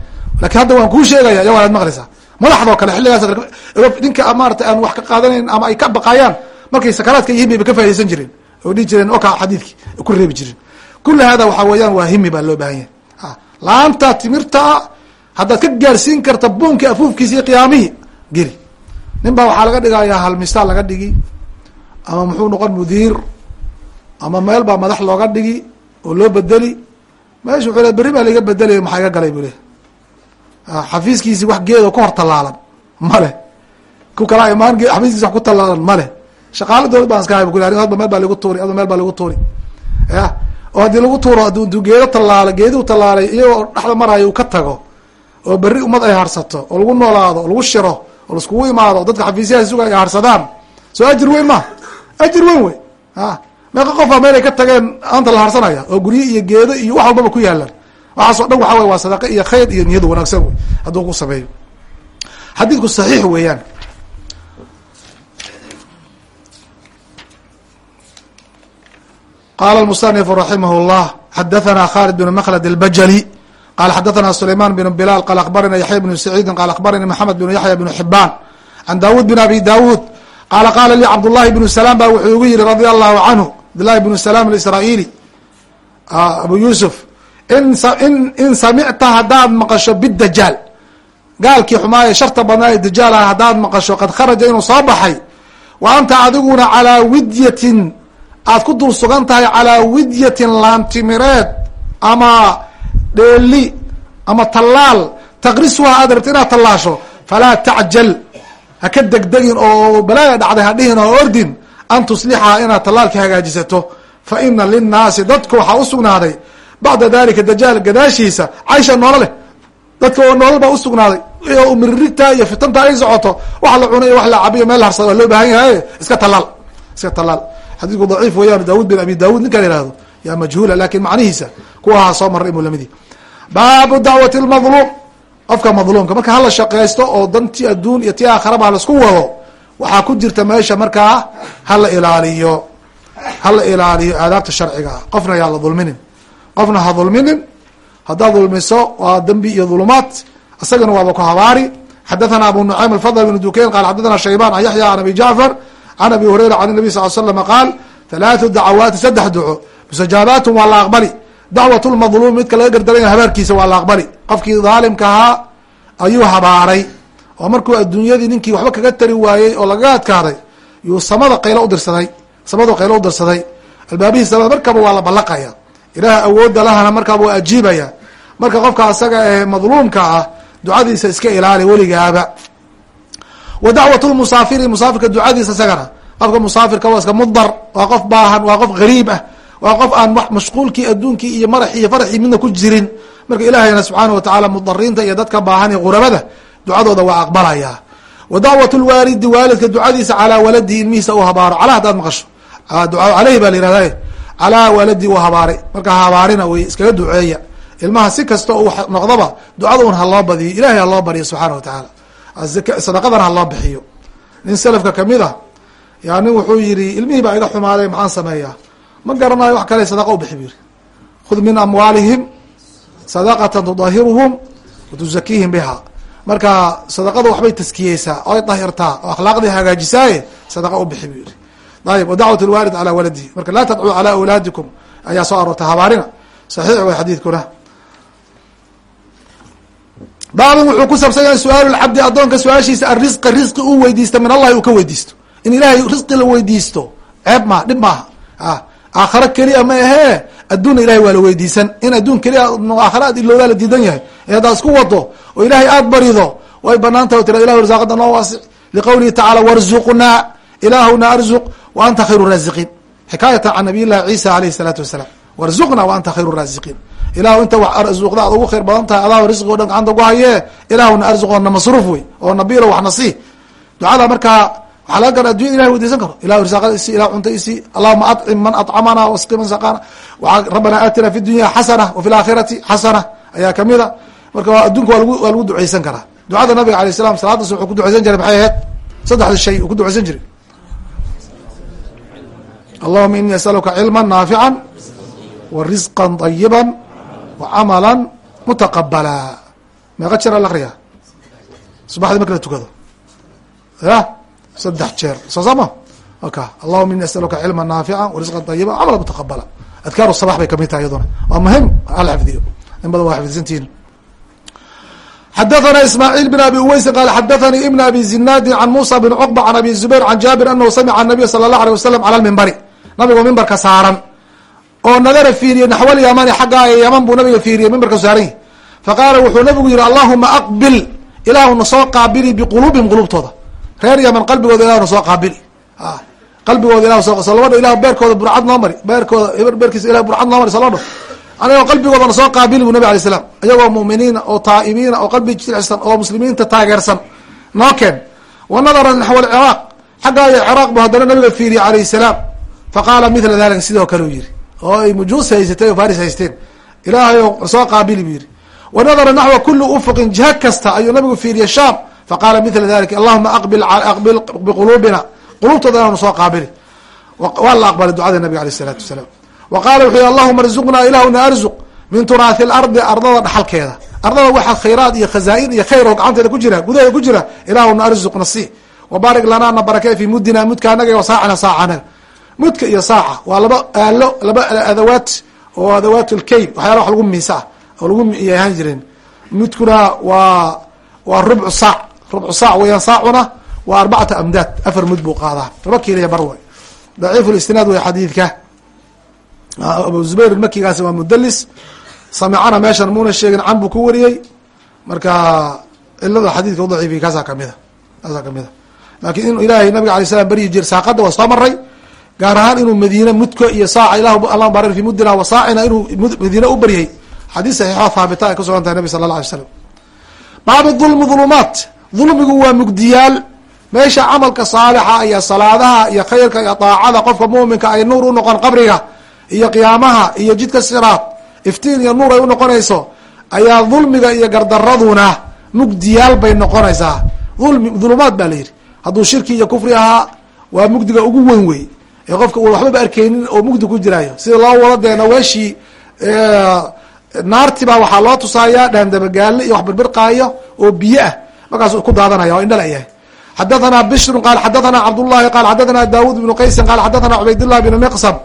Lakin hadda waan kuu sheegaya ya waad maqlaysaa. Madaxdoo kale xilligaas ninka maarata aan wax ka qaadanayn ama ay ka baqaayaan markay sakaraadka yihiin bayba ka faa'idaysan jireen oo dhihi jireen oka xadiidki ku reebi jireen. Kula hada waxaa weeyaan waa himi baa loo baahan yahay. Laanta timirtaa haddaad ka gaarsiin karta buunki afuufkiisa iyo qiyaamihii geli. Nin baa waxaa laga dhigayaa halmisaa laga dhigi ama muxuu noqon mudiir ama meel baa madax looga dhigi oo loo bedeli meesha wuxuu le berri baa laiga bedelaya maxaa iga galay? buu le xafiiskiisi wax geedo ka hor tallaalan male ku kala imaan xafiiskiisi wax ku tallaalan male shaqaala dowlad baan iska hay bu adba meel baa lagu tuuri adba meel baa lagu tuuri. Ya oo haddii lagu tuuro aduu geedo tallaalay geediu tallaalay iyagoo dhexda maraayo uu ka tago oo berri ummad ay harsato oo lagu noolaado oo lagu shiro oo laiskugu imaado dadka xafiisyaha ay harsadaan. Soo ajir weyn ma? Ajir weyn wey. A meeqa qofaa meel ay ka tageen aanta la harsanaya oo gurye iyo geedo iyo wax walbaba ku yaalaan waxaaso dhan waxa wey waa sadaqo iyo khayr iyo niyad wanaagsan wey hadduu ku sameeyo. Xadiidku saxiix weeyaan. Qala almusanifu raximah llah xadathana khalid bn mklad albajali. Qala xadathana sulayman bn bilal qala akhbarana yaxya bnu saciidin qala akhbarani maxamed bn yaxya bn xibaan can dawud bn abi dawud qala qala lii cabdullahi bnu salam ba wuxuu igu yihi radia allahu canhu abdlahi bnu salaam aisraaili ah, abu yuusuf in in samicta haddaad maqasho bidajaal gaalkii xumaaye sharta badnaa ee dajaal ah haddaad maqasho qad kharaja inuu soo baxay. Wa anta adiguna calaa widyatin aad ku dul sugan tahay calaa widyatin laantimireed ama dheeli ama tallaal. Taqrisuha aad rabti inaad tallaasho falaa tacjal haka degdegin oo balaaya dhacday hadhihin oo ordin an tuslixaha inaad tallaalka hagaajisato fa ina linnaasi dadku waxaa u sugnaaday bacda dalika dajaal gadaashiisa caysha noolo leh. Dadka oo nolol baa usugnaaday miririgta iyo fitanta ay socoto wax la cunayo wax la cabiyo meel harsada waa loo baahan yahay. Iska talaal iska talaal xadiidku daciif weeyaan daawud bin abi daawud ninka la yihahdo yaa majhuula laakiin macnihiisa kuwahaa soo maray imuu lamidi baabu dacwati lmadluum qofka madluumka marka hala shaqeysto oo dantii adduun iyo ti aakharaba la isku wado waxaa ku jirta meesha markaa hala ilaaliyo hala ilaaliyo aadaabta sharciga. Ah qofna yaa la dulminin. Qofna ha dulminin haddaad dulmiso waa dembi iyo dhulumaad isagana waaba ku habaari. Xadathana abu nucaym alfadl bn dukayn qal xadathana shayban an yaxya an abi jacfar can abi hurayra can nabi sal slm qaal halaathu dacawaati saddex duco. Mustajaabaatun waa la aqbali. Dacwat lmadluum midka laga gardaranya habaarkiisa waa la aqbali. Qofkii dhaalimka ahaa ayuu habaaray oo markuu adduunyadii ninkii waxba kaga tari waayey oo lagaga adkaaday yuu samada qaylo udirsaday samadu qaylo udirsaday albaabihii samada markaba waa la ballaqaya. Ilaah awoodda lahana markaaba waa ajiibaya. Marka qofka asaga ee madluumka ah ducadiisa iska ilaali weligaaba. Wa dacwat lmusaafiri musaafirka ducadiisa isagana. Qofka musaafirka waa iska mudar waa qof baahan waa qof gariib ah waa qof aan mashquulkii adduunkii iyo maraxii iyo faraxii midna ku jirin. Marka ilaahayna subxaana watacaala mudariinta iyo dadka baahan iyo qurabada ducadooda waa aqbalaya. Wa dacwat lwaalidi waalidka ducadiisa calaa waladihi ilmihiisa u habaaro. Calaa haddaad maqasho. Caleyhi baa la yihahda calaa waladi u habaaray. Marka habaarina wey iskaga duceeya. Ilmaha si kasta u noqdaba ducada ha loo badiyo ilahay ha loo baryo subxaana watacaala sadaqadana ha loo bixiyo. Nin selafka ka mid a yaa nin wuxuu yihi ilmihii baa iga xumaaday maxaan sameeyaa? Ma garanayo wax kale sadaqa u bixi bu yihi khud min amwaalihim sadaqatan tudahiruhum watuzakiihim biha marka sadaqada waxbay taskiyeysaa. Oy dahirtaa oo akhlaaqdii hagaajisaaye sadaqa u bixi bu yihi ayib wadacwat lwaalid calaa waladihi. Marka laa tadcuu calaa awlaadikum ayaa soo aroortay habaarina. Saxiix way xadiidkuna. Baabin wuxuu ku saabsan yahay su'aal lcabdi addoonka su'aashiisa arisqa risqi uu weydiista min allahi uu ka weydiisto. In ilaahay risqi la weydiisto ceeb maa dhib maaha. Aakharo keliya ma ahee adduunna ilahay waa la weydiisan in adduun keliya aakhara ad ilowdaa la diidan yahay ee haddaad isku wado oo ilaahay aada barido way bannaan tahay o tira ilah risaaqada noo waasic liqowlihi tacaala warzuqnaa ilaahuna arzuq wa anta khayru raasiqiin xikaayatan can nabiy llahi ciisa alayhi salaatu wasalaam. Warzuqnaa wa anta khayru raasiqiin ilahu inta wax arzuqda ad ugu khayr badan tahay adaa risqi o dhan gacanta gu hayee ilaahuna arzuq oo na wey oo nabilo wax nasii ducada markaa waxaa laga gara addunya ilahay weydiisan karo. Ilahu risaaqada isi ilah cunta isi. Allahuma acim man acamana wasqi man saqana. Rabbana aatina fi dunya xasana wa fi laakhirati xasana ayaa kamida marka adduunka waa lagu duceysan karaa. Ducada nabiga alayh salam salaadaas wuxuu ku duceysan jiray maxay ahayd? Saddexda shay uu ku duceysan jiray. Allahuma ini asaluka cilma naafica wa risqa طayiba wa camala mutaqabala meeqa jeer ala akriya subaxdii marka la tukado. Ya saddex jeer. Soosama ka allahuma ini asaluka cilma naafica warisqa ayiba camal mutaqabala adkaaru sabax bay ka mid tahay iyaduna. Waa muhiim hal xifdiyo. In badan waa xifdisantihiin xadathana ismaaciil bin abi uweysi qaal xadathanii ibn abi zinaadi can muusa bin cuqba can abi zubayr can jaabir anahu samica anabiya sala allah alay wasalam cala lmimbari nabigo mimbarka saaran. Oo nadara fiiriye naxwalyamani xaggaa yaman buu nabiga fiiriyey mimbarka saaran yahi faqaala wuxuu nabigu yihi allahuma aqbil ilaahuna soo qaabili biquluubihim quluubtooda reer yaman qalbigooda ilahuna soo qaabili qalbigooda ilah soo salabadho ilah beerkooda burcad noo mari. Beerkooda beerkiisa ilah burcad noo mari salabadho anigoo qalbigoodana soo qaabili bu nabi alay slam iyagoo mu'miniina oo taa'ibiina oo qalbi jilicsan oo muslimiinta taageersan. Noo keen. Wa nadara naxwa alciraaq xaggaa iyo ciraaq bu haddana nabiga fiiriyey alayh salaam. Faqaala mila dalik sidoo kale u yihi oo ay mujuus haysatay oo faris haysteen. Ilaahay soo qaabili bu yihi wa nadara naxwa kuli ufuqin jiha kasta ayuu nabigu fiiriyey shaam faqaala mila dalik allahuma aqbil biquluubina qulubtooda inaanu soo qaabili waa la aqbalay ducada nabiga aleyh isalaatu wasalaam wa qaala wuxuu yihi allahuma arzuqnaa ilahuna arzuq min turaathi lardi ardada dhaxalkeeda ardada waxa khayraad iyo khazaa-in iyo khayr oo gacanteeda ku jira gudaheeda ku jira ilaahuna arzuqna si wabaarik lanaa na barakee fi mudina mudka anaga iyo saacina saaca anaga mudka iyo saaca waa laba aalo laba adawaat oo adawaat lkeyl waxyaala wax lagu miisa ah oo lagu ahaan jireen mudkuna waa waa rubcu saac rubcu saac weeyaan saacuna waa arbacata amdaad afar mud buu qaadaa laba kiiliya bar way daciif listinaad wey xadiidka zubayr makigaasi waa mudalis samicana meeshan muuna sheegin can buu ku wariyey marka cilada xadiidka udaciifiy kaasaa kamida kaasaa kamida laakiin inuu ilaahay nabiga alay slam baryi jir saaqada waa soo maray gaar ahaan inuu madiine mudka iyo saaca ilah allah barik fi mudina wa saacina inuu madiine u baryay xadiis saxiixo haabita ay kusugan tahay nabi sala la alay slam baabu dulmi dhulumaat dulmigu waa mugdiyaal. Meesha camalka saalixa iyo salaadaha iyo khayrka iyo daacada qofka muminka ay nuur unoqon qabriga iyo qiyaamaha iyo jidka siraad iftiin iyo nuur ay unoqonayso ayaa dulmiga iyo gardaraduna mugdiyaal bay noqonaysaa. Ulmi dhulumaad baa la yidhi. Hadduu shirki iyo kufri ahaa waa mugdiga ugu weyn wey. Ee qofka u waxbaba arkeynin oo mugdi ku jiraayo. Sida loo wado dee naweeshii naarti baa waxaa loo tusaaya dhaandabagaale iyo wax birbirqaayo oo biyo ah markaas ku daadanaya oo indhala yahay xadathana bishru qaal xadathana cabdullahi qaal xadathana daawud ibnu qaysin qaal xadathana cubaydillah bn miqsam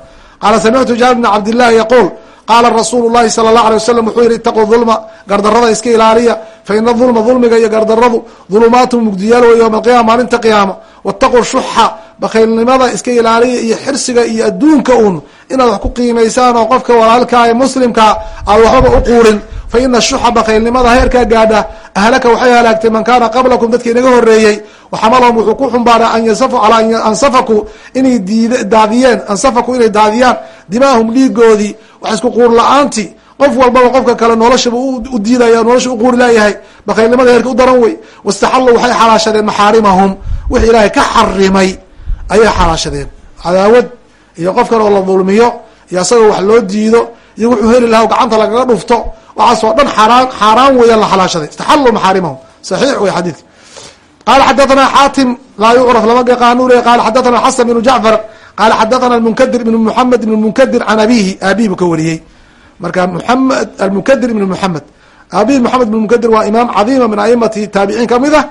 qaala samictu jaabir bn cabdillahi yaquul qaala rasuulu llahi sala allahu alay wasalam wuxuu yihi itaquu dulma gardarada iska ilaaliya fa ina dulma dulmiga iyo gardaradu dulumaatu mugdiyaal wey yowma alqiyama maalinta qiyaama. Wataquu shuxa bakhaylnimada iska ilaaliya iyo xirsiga iyo adduunka un inaad wax ku qiimaysaan oo qofka walaalkaa ee muslimka aad waxbaba u quurin fa ina shuxa bakhaylnimada heerkaa gaadha ahlaka waxay halaagtay man kaana qablakum dadkii inaga horeeyey waxamalahum wuxuu ku xumbaaray an ansafaku inay daadiyeen ansafaku inay daadiyaan dimaahum dhiigoodii wax isku quur la'aanti qof walbaba qofka kale noloshaba u diidaya nolosha uquuri laayahay bakhaylnimada heerka u daran wey wastaxallu waxay xalaashadeen maxaarimahum wix ilaahay ka xarimay ayay xalaashadeen cadaawad iyo qofkan oo la dulmiyo iyo isagoo wax loo diido iyo wuxuu heli lahaa gacanta lagaga dhufto waxaasoo dhan xaaraan xaaraan weeyaan la xalaashaday. Istaxallu maxaarimahum saxiix wey xadiidka. Qala xadathana xaatim laa yucraf lama yaqaanu le qala xadathana xasan bnu jacfar qala xadathana almunkadir ibn muxamed ibn munkadir can abihi aabihi buu ka wariyey. Marka muxamed almunkadir ibn muxamed aabihi moxamed ibn munkadir waa imaam cadiima min aimati taabiciin ka mid ah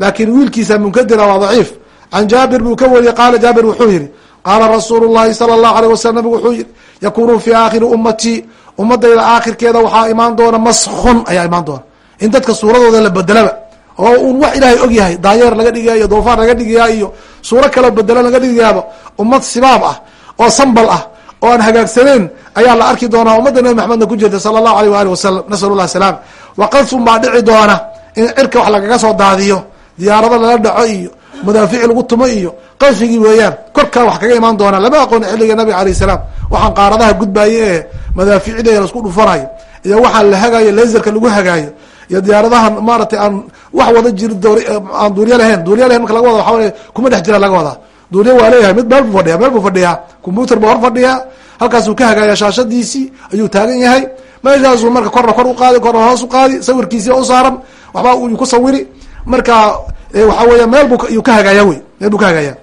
laakiin wiilkiisa munkadira waa daciif. Can jaabir buu ka wariyey qaala jaabir wuxuu yihi qaala rasuulu llahi sala allahu aleyh wasalam nabigu wuxuu yihi yakunu fi aakhiri ummatii ummadayda aakhirkeeda waxaa imaan doona maskun ayaa imaan doona in dadka suuradooda la bedelaba oo un wax ilaahay og yahay daayeer laga dhigaya iyo doofaar laga dhigayaa iyo suuro kaloo bedelo laga dhigayaaba ummad sibaab ah oo sambal ah oo aan hagaagsaneyn ayaa la arki doonaa ummadda nabi maxamedna ku jirta sala allahu aleyh waali wasalam nasal llah salaam waqadsun baa dhici doona in cirka wax lagaga soo daadiyo diyaarado lala dhaco iyo madaafici lagu tumo iyo qadfigii weeyaan. Korkaa wax kaga imaan doonaa. Lama aqoon xilliga nabiga alayh salaam. Waxaan qaaradaha gudbaaye ee madaaficida la isku dhufanayo. Iyo waxaan la hagaayo laserka lagu hagaayo. Iyo diyaaradahan maaratay aan wax wada jiri aan duulya lahayn. Duulya lahayn marka laga wada waxa wey kuma dhex jira laga wadaa duulya waa leeyahay mid meel buu fadhiya meel buu fadhiyaa. Combuuter buu hor fadhiyaa. Halkaasuu ka hagaaya shaashadiisii ayuu taagan yahay. Meeshaasuu marka korna kor uqaadi korna hoos uqaadi sawirkiisii u saaran waxba uu ku sawiri. Marka waxa weya meel bu yuu ka hagaaya wey meel buu ka hagaaya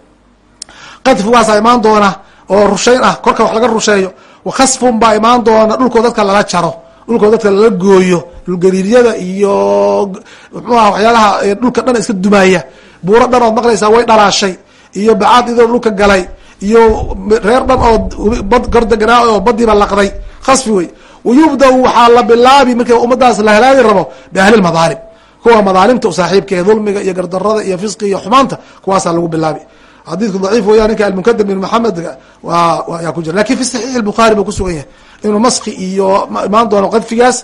qadfigaasaa imaan doona oo rushayn ah korka wax laga rusheeyo khasfun baa imaan doona dhulkoo dadka lala jaro dhulkoo dadka lala gooyo dhulgariiryada iyo mxuaha waxyaalaha dhulka dhan iska dumaaya buuro dhan ood maqlaysaa way dhalaashay iyo bacaad idoo dhulka galay iyo reer dhan oo bad gordeganaa oo badiiba laqday khasfi wey. Wayubda waxaa la bilaabi marki ummadaas la halaagi rabo biahli madaalim kuwa madaalimta saaxiibka ee dulmiga iyo gardarada iyo fisqi iyo xumaanta kuwaasaa lagu bilaabi. Xadiidku daciif weya ninka almunkadir bin maxamed waa yaa ku jira. Lakin fi saxiix bukhari buu kusugan yahay. Inuu maski iyo imaan doono qadfigaas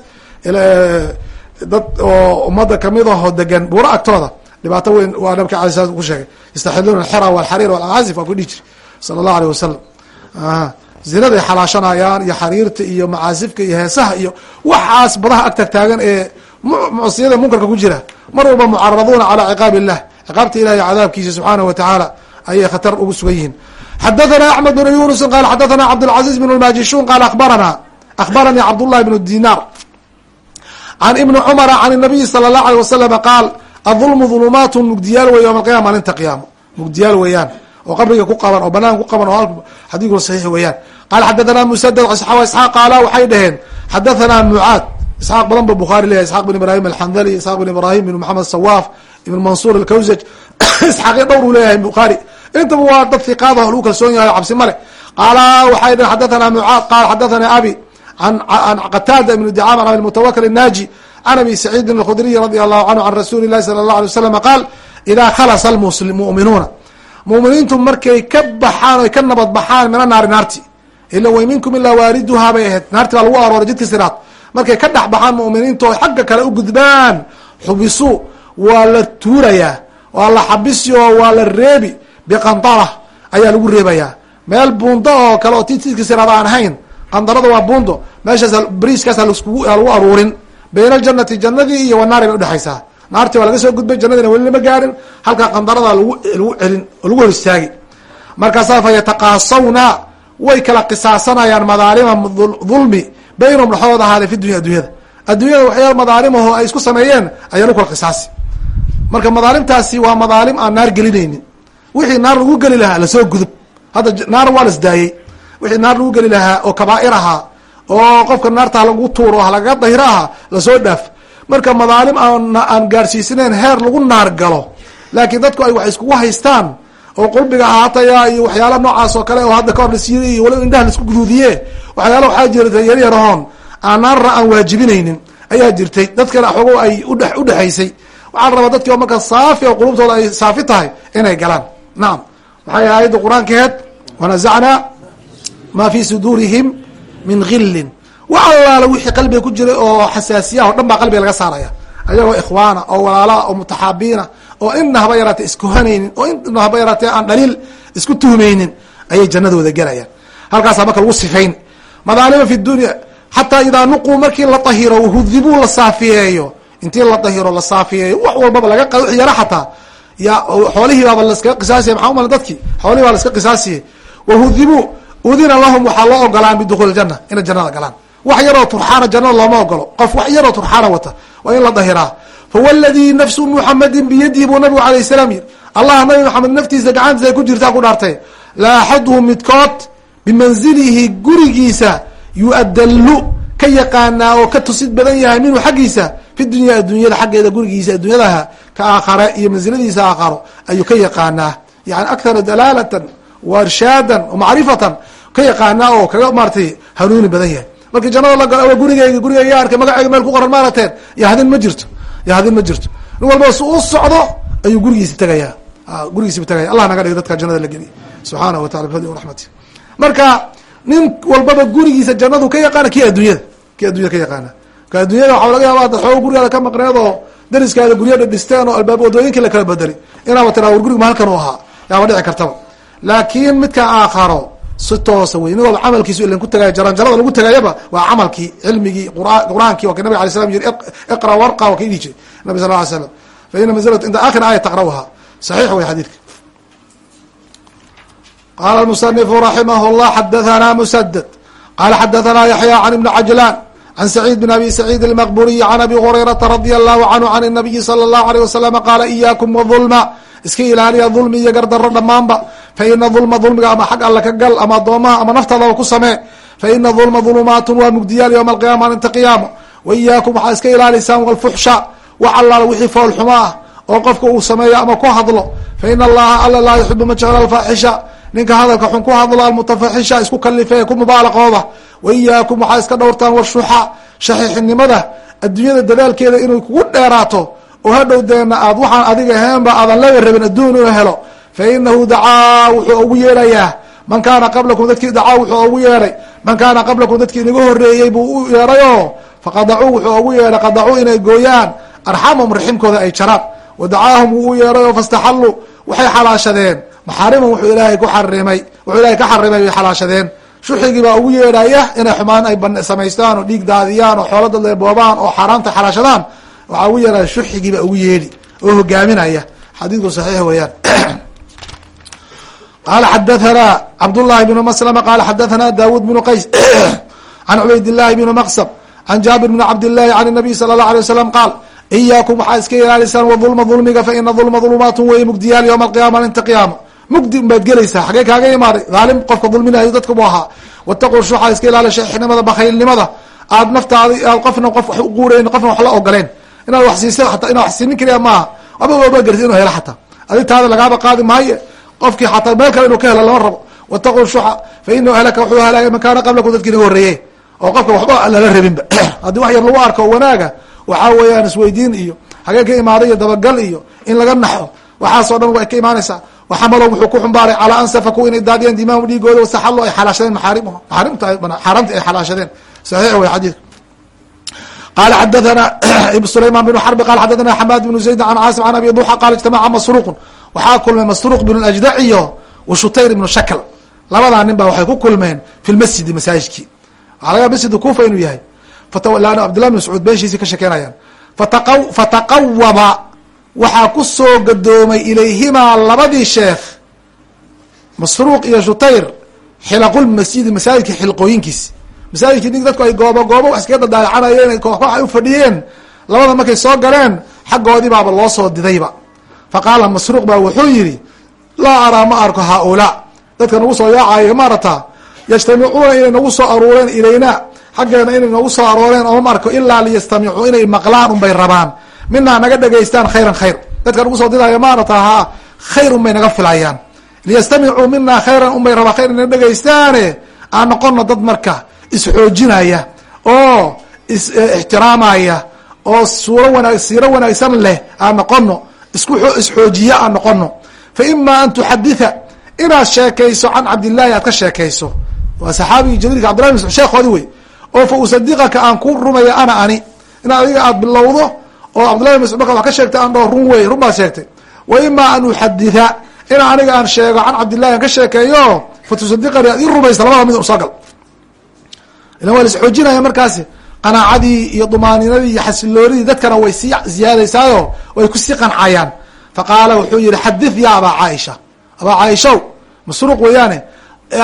dad oo ummadda ka mid aho degan buuro agtooda. Dhibaato weyn waa nabka ala sla ku sheegay. Yastaxiluuna alxira walxariir walcaazif waa ku dhihi jiri sala allahu aleyh wasalam zinaday xalaashanayaan iyo xariirta iyo macaasifka iyo heesaha iyo waxaas badaha ag tagtaagan ee mucsiyada munkarka ku jira mar walba mucaraduuna calaa ciqaab illah ciqaabta ilahi cadaabkiisa subxaanahu watacaala ayay khatar ugu sugan yihiin xadathana axmed bn yunusin qala xadathana cabdاlcaziz bn lmajishun qala abarana akhbaranii cabdullahi bn dinar can ibni cumara can nabiyi sala اlahu alيه wasalama qaal adulmu dulumaat mugdiyaal wey yowma alqiyama maalinta qiyaamo mugdiyaal weeyaan oo qabriga ku qaban oo banaan ku qaban oo xadiiku saxiix weeyaan qala xadathana musadad isxaaq qaala waxay dhaheen xadathana mucaad isxaaq badan ba bukhaari leyahay isxaq bin ibrahim alxandali isxaq bin ibrahim bin maxamed sawaaf ibn mansuur alkawsaj [COUGHS] isxaaqyo dhowr uu leeyahay bukhaari intaba waa dad hiqaada lagu kalsoon yahay cabsi male qaala waxay dhaheen xadathana mucaad qaala xadathana abi an qataada ibn dicama an mutawakil الnaaji can abi saciidin اkhudriy radi allahu canhu can rasuuli lahi sala اlah alay waslama qaal idaa khalasa muminuuna muminiintu markay ka baxaan oy ka nabad baxaan mina naari naarti ila way minkum ilaa waariduhaa bay ahayd naarti baa lagu arooray jidka siraad markay ka dhex baxaan muminiinta oo xagga kale u gudbaan. Xubisu waa la tuurayaa waa la xabisi oo waa la reebi. Biqandara ayaa lagu reebayaa. Meel buundo oo kale oo tidka siraad aan ahayn qandarada waa buundo. Meeshaas briiskaasa lagu aruurin. Bayna aljanati jannadii iyo wanaari bay udhexaysaa naartii waa laga soo gudbay jannadiina weli lama gaarin. Halkaa qandarada lagu lagu celin lagu hor istaagi. Markaasaa fa yataqaasawna way kala qisaasanayaan madaalima dulmi baynahum dhexdooda ahaaday fi dunya addunyada adduunyada waxyaal madaalimahoo ay isku sameeyeen ayaa lagu kala qisaasi. Marka madaalimtaasi waa madaalim aan naar gelinaynin. Wixii naar lagu geli lahaa la soo gudub. Hadda naar waa lasdaayey wixii naar lagu geli lahaa oo kabaa'ir ahaa oo qofka naarta halagu tuuro halagaga dahiro ahaa la soo dhaaf. Marka madaalim aan gaadhsiisinayn heer lagu naar galo laakiin dadku ay wax iskugu haystaan oo qurbiga ahaataya iyo waxyaala noocaas oo kale oo hadda kahor lasiiyey iyo waliba indhaha la isku guduudiye waxyaala waxaa jirta yaryarahoon aan naarna aan waajibinaynin ayaa jirtay. Dadkana xoogo ay udhe udhexaysay waxaa rabaa dadki oo markaa saafi oo qulubtooda ay saafi tahay inay galaan. Nacam maxay aayadda qur'aankeed wanazacnaa maa fi suduurihim min gillin wax allaala wixii qalbiga ku jiray oo xasaasiyaha o dhan baa qalbiga laga saaraya. Ayagoo ikhwaana oo walaalaha oo mutaxaabiina oo ina haba yaraatee iskuhanaynin oo ina haba yaraatee aan dhaliil isku tuhmaynin ayay jannadooda gelayaan halkaasaa marka lagu sifayn madaalima fi dunya xataa idaa nuquu markii la dahiro wahudibuu la saafiyeeyo. Intii la dahiro la saafiyeeyo. Wax walbaba laga qado wix yaro xataa. Ya xoolihii baaba laskaga qisaasiya maxaa umala dadki xoolihii baa laska qisaasiyey. Wahudibuu udina lahum waxaa loo ogolaan bidukuuli janna inay jannada galaan. Wax yaroo turxaana jannada looma ogolo. Qof wax yaroo turxaana wata waa in la dahiraa. Fawladii nafsu muxamadin biyadihi buu nabigu alayh salaam yiri allah nabi maxamed naftiisa gacantiisa ay ku jirtaa ku dhaartay. La axaduhu midkood bimanzilihi gurigiisa yuadallu ka yaqaanaa oo ka tusid badan yahay minhu xaggiisa fi dunya addunyada xaggeeda gurigiisa addunyadaha ka aakhare iyo mansiladiisa aakharo ayuu ka yaqaanaa. Yani akthara dalaalatan wa irshaadan macrifatan ka yaqaanaa oo kaga maaratay hanuuni badan yahay. Markii jannada la galo gurigeyga gurigeyga arkay magaceyga meel ku qoran maaragteen yahdin ma jirto yahdin ma jirto. Nin walba su u socdo ayuu gurigiisi tegaya gurigiisibu tegaya allah naga dhig dadka jannada la geliy subxaanahu watacala bifadli raxmati marka nin walbaba gurigiisa jannadu ka yaqaana kii addunyada kii addunyada ka yaqaana. Ka addunyada waxaa laga yaaba ad xooga gurigaada ka maqneed oo dariskaada gurya dhisteen oo albaab wadooyinkii la kala bedeli inaaba tiraa war gurig ma halkan u ahaa. Yaaba dhici kartaba. Laakiin midka aakharo si toosa wey nin walba camalkiisu ilan ku tagaya jaranjarada lagu tagayaba waa camalkii cilmigii qur'aankii wa ka nabig alay slam yiri iqra warqa wa ka dhihi jiray nabi sal ly slam fa ina manzilat inda akhir aaya taqra'uha. Saxiix wey xadiidka qala musanifu raximah llah xadathana musadad qala xadathana yaxya can ibni cajlan can saciid bin abi saciid almaqburiyi can abi hurayrata radia allahu canhu can nabiyi sala allahu alayh wasalama qaala iyakum wadulma iska ilaaliya dulmi iyo gardaro dhammaanba fa ina dulma dulmiga ama xag alle ka gal ama addoomaha ama naftaadaba ku samee fa ina dulma dulumaatun waa mugdiyaal yowma alqiyama maalinta qiyaama wa iyaakum waxaa iska ilaalisaan walfuxsha wax allaala wixii foolxumo ah oo qofka uu sameeyo ama ku hadlo fa ina allaha alla laa yuxibu ma jecla alfaaxisha ninka hadalka xun ku hadlo almutafaxisha isku kalife ku mubaalaqooda. Wa iyaakum waxaa iska dhowrtaan warshuxa shaxiixnimada adduunyada dadaalkeeda inay kugu dheeraato oo hadhow deena aad waxaan adiga ahaanba aadan laga rabin adduun u helo. Fa inahu dacaa wuxuu ugu yeerayaa. Man kaana qablakum dadkii dacaa wuxuu ugu yeeray. Man kaana qablakum dadkii inaga horeeyey buu u yeerayo faqadacuu wuxuu ugu yeeray qadacuu inay gooyaan. Arxamahum raximkooda ay jaraan. Wa dacaahum wuu u yeeray oo fastaxalluu waxay xalaashadeen maxaariman wuxuu ilaahay ku xarimay wuxuu ilahay ka xarimay bay xalaashadeen. Shuxigii baa ugu yeedhaya inay xumaan ay samaystaan oo dhiig daadiyaan oo xoola dad oo xaaraanta xalaashadaan. Waxaa ugu yeeraya shuxigii baa ugu yeedhi oo hogaaminaya. Xadiidku saxiix weeyaan. [CLEARS THROAT] Qala xadathana cabdullahi bnu maslama qala xadathana dawud bnu qays [CLEARS THROAT] can cubayd llahi bni maqsab can jaabir bni cabdillahi can nabiy sala allah alay wasalam qaal iyaakum waxaa iska ilaalisaan wadulma dulmiga fa ina dulma dulumaatun wey mugdiyaal yowma alqiyama maalinta qiyaama mugdi unbaad gelaysaa xagee kaaga imaaday dhaalim qofka dulminayo dadka bu ahaa. Wataqu shuxa iska ilaali shaxnimada bakhaylnimada aad naftaadi aad qofna qof wax uguurayn qofna wax la ogoleen inaad wax siisa ataa inaad wax siinin kaliya maaha. Waba waba gerti inu helo xataa. Adi taada lagaaba qaadi maayo qofkii xataa meel kale inuu ka helo lama rabo. Wataqu shuxa fa inahu halaka wuxuu halaagay man kaana qablakum dadkii oo qofka waxba lala rabinba. [CLEARS THROAT] Haddii wax yar lagu arko wanaaga waxaa weeyaan isweydiin iyo hagee ka imaaday iyo dabagal iyo in laga naxo. Waxaasoo dhan way ka imaanaysaa waxamalo wuxuu ku xumbaaray calaa an safaku inay daadiyeen dimaahum dhiigooda wasaxallo ay xalaashadeen maxaarimuhu maxaarimta xaaraamta ay xalaashadeen. Saxiix wey xadiidku qala xadathana [CLEARS THROAT] sulayman bn xarbi qala xadathana xamaad bnu zayd an caasim an abi duxa qala ijtamaca masruuqun. Waxaa kulmay masruuq bn ajdac iyo washutayr ibnu shakl labadaa nin waxay ku kulmeen fi lmasjidi masaajidkii. Waxaa laga masjid kufa inuu yahay. Abdillah bn mascuud beeshiisii ka shekeynayaan fataqawaba waxaa ku soo gadoomay ilayhimaa labadii sheekh masruuq iyo shutayr xilaqulmasjidi masaajidka xilqooyinkiis masaajidkii nig dadku ay goobo goobo wax iskaga koox ay ufadhiyeen labada markay soo galeen xaggoodii baaba loo soo didayba. Fa qaala masruuq baa wuxuu yidhi laa araa ma arko haaulaa. Dadka nagu soo yaacaya maarata yajtamicuuna inay nagu soo aruureen ilayna xaggeena inay nagu soo arooreen ooma arko ilaa liyastamicuu inay maqlaan unbay rabaan minaa naga dhegaystaan khayran khayr. Dadka nagu soo didaya maarata ha khayr unbay naga filayaan liyastamicuu minaa khayran unbay rabaan khayr ina dhegaystaane aan noqono dad marka isxoojinaya oo is ixtiraamaya oo suuro wanaag siiro wanaagsan leh aan noqono isku isxoojiya aan noqono fa ima an tuxaditha inaad sheekayso can cabdillahi aad ka sheekayso. Waa saxaabigii jaliilka cbdillahi masud sheekhoodi wey oo fa usadiqaka aan ku rumaya ana ani inaad adiga aad bilowdo oo cabdillahi masud markaad wax ka sheegtay aan dhao run wey run baad sheegtay. Wa ima an uxaditha inaa aniga aan sheego can cabdillahi aan ka sheekeeyo fa tusadiqani aad i rumaysa labada mid u soo gal ilan waa la isxoojinaya markaasi qanaacadii iyo dumaaninadii iyo xasiloonidii dadkana way sii ziyaadaysaayo way ku sii qancayaan faqaala wuxuu yihi xadith ya abaa caaisha. Abaa caaishaw masruuq weeyaane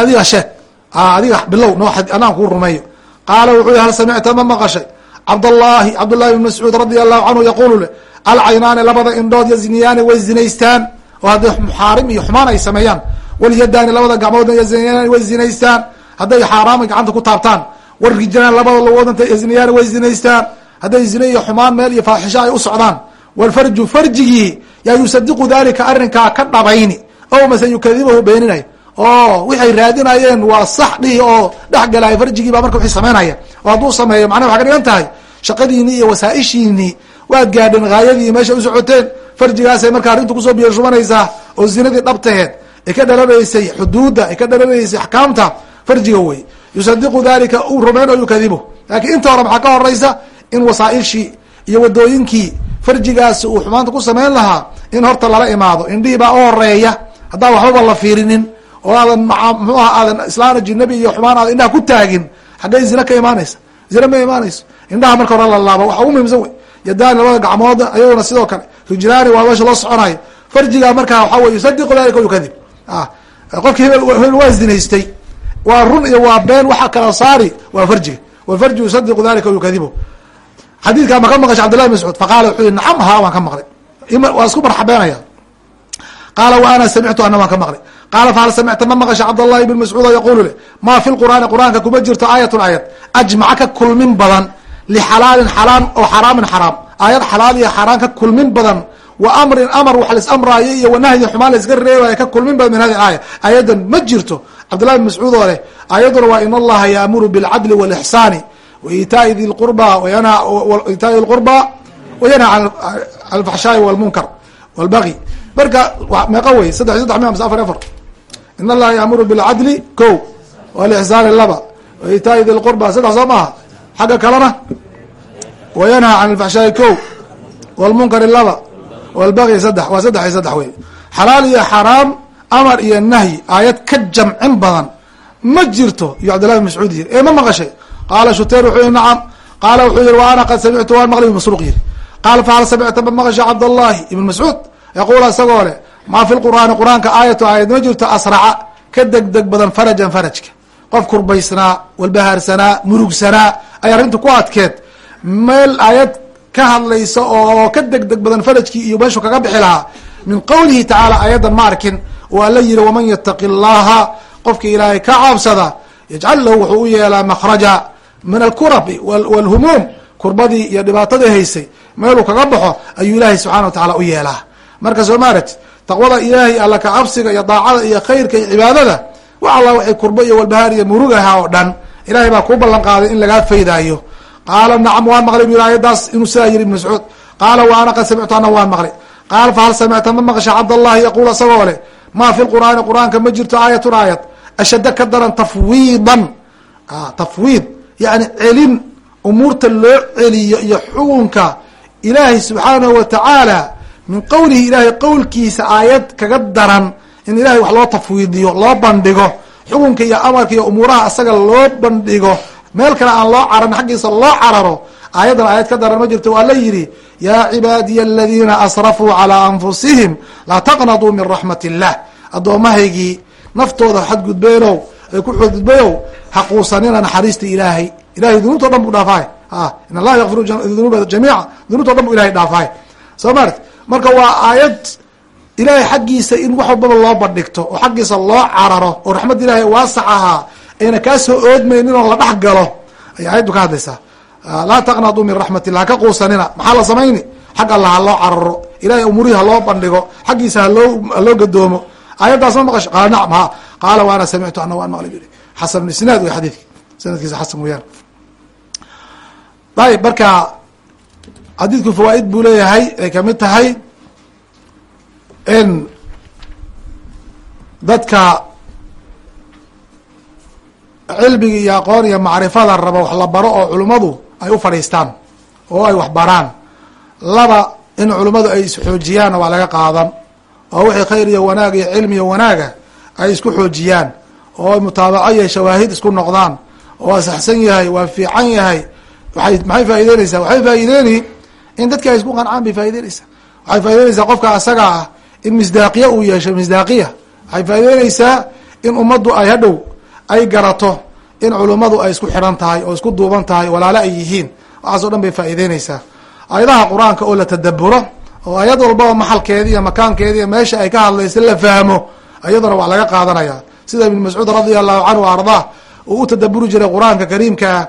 adiga sheeg. Adiga bilow noo anaan kuu rumeeyo. Qaala wuxuu yihi hal samicta ma maqashay cabdllahi cabdullahi bn mascuud radia allahu canhu yaqulu le alcaynaani labada indhood yazniyaani way zinaystaan. Oo hadday muxaarim iyo xumaan ay sameeyaan. Walyadaani labada gacmoodna yazniyaani way zinaystaan. Hadday xaaraama gacanta ku taabtaan. Warrijaan labada lagoodanta yazniyaan way zinaystaan. Hadday zine iyo xumaan meel iyo faaxisho ay u socdaan. Walfarju farjigii yaa yusadiqu dalika arrinkaa ka dhabayni. O mase yukadibahu beeninay oo waxay raadinayeen waa sax dhihi oo dhexgalaya farjigii baa marka wixii samaynaya oo hadduu sameeyo macnaha waxay ka dhigan tahay shaqadiinii iyo wasaaishiinii. Waad gaadheen haayadii meesha u socoteen farjigaasay marka arrintu ku soo biyo shubanaysaa oo zinadii dhabtaheed ay ka dhalanaysay xuduudda ay ka dhalanaysay axkaamta farjiga wey. Yusadiqu dalika uu rumeyn oo yukadibu. Laakiin inta hore maxaa ka horeysa in wasaaishii iyo wadooyinkii farjigaasi uu xumaanta ku samayn lahaa in horta lala imaado. Indhihii baa u horreeya haddaan waxbaba la fiirinin oo aadan mxuu aha aadan islaan ajinabi iyo xumaan aadan indhaha ku taagin. Xaggay zina ka imaanaysa zina ma imaanayso. Indhaha marka hore la laabo waxa ugu muhimsan wey yadaani labada gacmooda ayaguna sidoo kale rijlaani waa meesha loo soconayo farjigaa markaa waxaa wey yusadiqu dalika yukadib qofkii hebel waa zinaystay waa run iyo waa been waxa kala saari waa farjiga wlfarji yusadiqu dalika yukadibu xadiidkaa ma ka maqashay cabdillahi mascuud faqala wuxuu yihi nacam haa waan ka maqlay. Waa isku marxabeenaya. Qaala wa ana samictu ana waan ka maqlay qaala fahal samicta ma maqasha cabdallahi ibn mascuud oo yaqulu le maa fi lqur'aani qur'aanka kuma jirto aayatun aayad ajmaca ka kulmin badan lixalaalin xalaan oo xaraamin xaraam aayad xalaal iyo xaaraan ka kulmin badan wa amrin amar wax lais amraayo iyo wanahyi xumaan laiska reebayo ka kulmin badan min hadi aaya aayadan ma jirto cabdillahi bin mascuud oo leh aayaduna waa in allaha yaamuru bilcadli walixsaani waitaai di lqurba itaai lqurba wayanha can alfaxshaai walmunkar walbagi marka meeqa wey saddex saddex mia mise afar afar in allaha yaamuru bilcadli ko walixsaani laba waitaai di lqurba saddex soo maaha xagga kalena wayanha can alfaxshaai ko walmunkari laba walbagi saddex waa saddex iyo saddex wey xalaal iyo xaraam amar iyo nahyi aayad ka jamcin badan ma jirto iyo cabdillahi mascuud yiri ee ma maqashay qaala shuteer wuxuu yihi nacam qaala wuxuu yihi wa ana qad samictu waan maqli masruuq yiri qaala fahal samicta ma maqashay cabdallahi ibn mascuud yaquul isagoo leh maa fi lqur'aani qur'aanka aayatu aayad ma jirto asraca ka deg deg badan farajan farajka. Qof kurbaysnaa walbahaarsanaa murugsanaa ay arrinta ku adkeed. Meel aayad ka hadlaysa oo ka deg deg badan farajkii iyo meeshu kaga bixi lahaa min qowlihi tacaala ayadan ma arkin. Oo alla yihi waman yataqi llaha qofkii ilaahay ka caabsada yajcal lahu wuxuu u yeelaa makhraja min alkurabi walhumuum kurbadii iyo dhibaatadii haysay meeluu kaga baxo ayuu ilaahay subxana wa tacaala u yeelaa. Marka soo maaragti taqwada ilaahay alla ka cabsiga iyo daacada iyo khayrka iyo cibaadada wax alla waxay kurbo iyo walbahaar iyo murugaha oo dhan. Ilahay baa kuu ballan qaaday in lagaa faydaayo. Qaala nacam waan maqlay bu ayadaas inuu sidaa yiri ibn mascuud. Qaala wa ana qad samictu ana waan maqlay. Qaala fahal samicta ma maqasha cabdallahi yaquul isagoo leh maa fi lqur'aani qur'aanka ma jirto aayatun aayad ashadda ka daran tafwiidan. Tafwiid yani celin umuurta loo celiyo iyo xukunka ilaahay subxaanahu wa tacaala min qowlihi ilaahay qowlkiisa aayad kaga daran in ilahay wax loo tafwiidiyo loo bandhigo xukunka iyo amarka iyo umuuraha asaga loo bandhigo meel kale aan loo caran xaggiisa loo cararo aayaddan aayad ka daran ma jirto waa la yidhi yaa cibaadiya aladiina asrafuu calaa anfusihim laa taqnaduu min raxmat illah addoomahaygii naftooda xadgudbeenow ay ku xadgudbeyow haquusanina naxariista ilaahay. Ilahay dunuubto dhan bu dhaafaay in allaha yakfiru dunuuba jamiica dunuubto dhan bu ilahay dhaafaay soo maart marka waa aayad ilaahay xaggiisa in wax walbaba loo bandhigto oo xaggiisa loo cararo oo raxmad ilaahay waasac ahaa ayna kaa soo oodmaynin oo la dhex galo. Ayay aayaddu ka hadlaysaa. Laa taqnaduu min raxmat illah quusanina. Maxaa la samayni? Xag alla ha loo cararo. Ilahay umuurihi ha loo bandhigo. Xaggiisa haloo haloo gadoomo. Aayaddaas ma maqasho qaala nacam ha. Qaala waana samictu ana waan maqlay. Xasan isnaad wey xadiidki sanadkiisa xasan weyaan ayib marka xadiidku fawaaid buu leeyahay ay ka mid tahay in dadka cilmiga iyo aqoon iyo macrifada raba wax la baro oo culummadu ay u fadhiistaan oo ay wax baraan. Laba in culummadu ay isxoojiyaanna waa laga qaadan oo wixii khayr iyo wanaag iyo cilmi iyo wanaaga ay isku xoojiyaan oo mutaabaco iyo shawaahid isku noqdaan oo waa saxsan yahay waa fiican yahay waay maxay faa'ideyneysaa waxay faa'ideeni in dadki ay isku qancaan bay faa'ideyneysaa waxay faa'ideyneysaa qofka asaga ah in misdaaqiya uu yeesho misdaaqiya. Waxay faa'ideyneysaa in ummaddu ay hadhow ay garato in culummadu ay isku xiran tahay oo isku duuban tahay walaalo ay yihiin. Waxaas dhan bay faa'ideyneysaa aayadaha qur'aanka oo la tadaburo oo ayad walbaba maxalkeedi iyo makaankeedi iyo meesha ay ka hadlaysa la fahmo iyaduna waa laga qaadanaya. Sida ibn mascuud radia allahu canhu ardaa uu u tadaburi jiray qur'aanka kariimkaa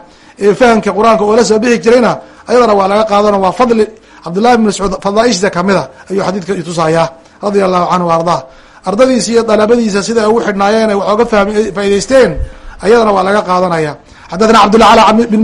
ee fahamka qur'aanka oo la soo bixi jirayna ayadana waa laga qaadana. Waa fadli. Cabdullahi bn mascuud fadaaishiisa kamida ayuu xadiidka itusayaa radia allahu canhu ardaa. Ardadiisa iyo dalabadiisa sida ay ugu xidhnaayeen ay waxooga faa'idaysteen ayadana waa laga qaadanaya. Xadathana cabdullah ala bin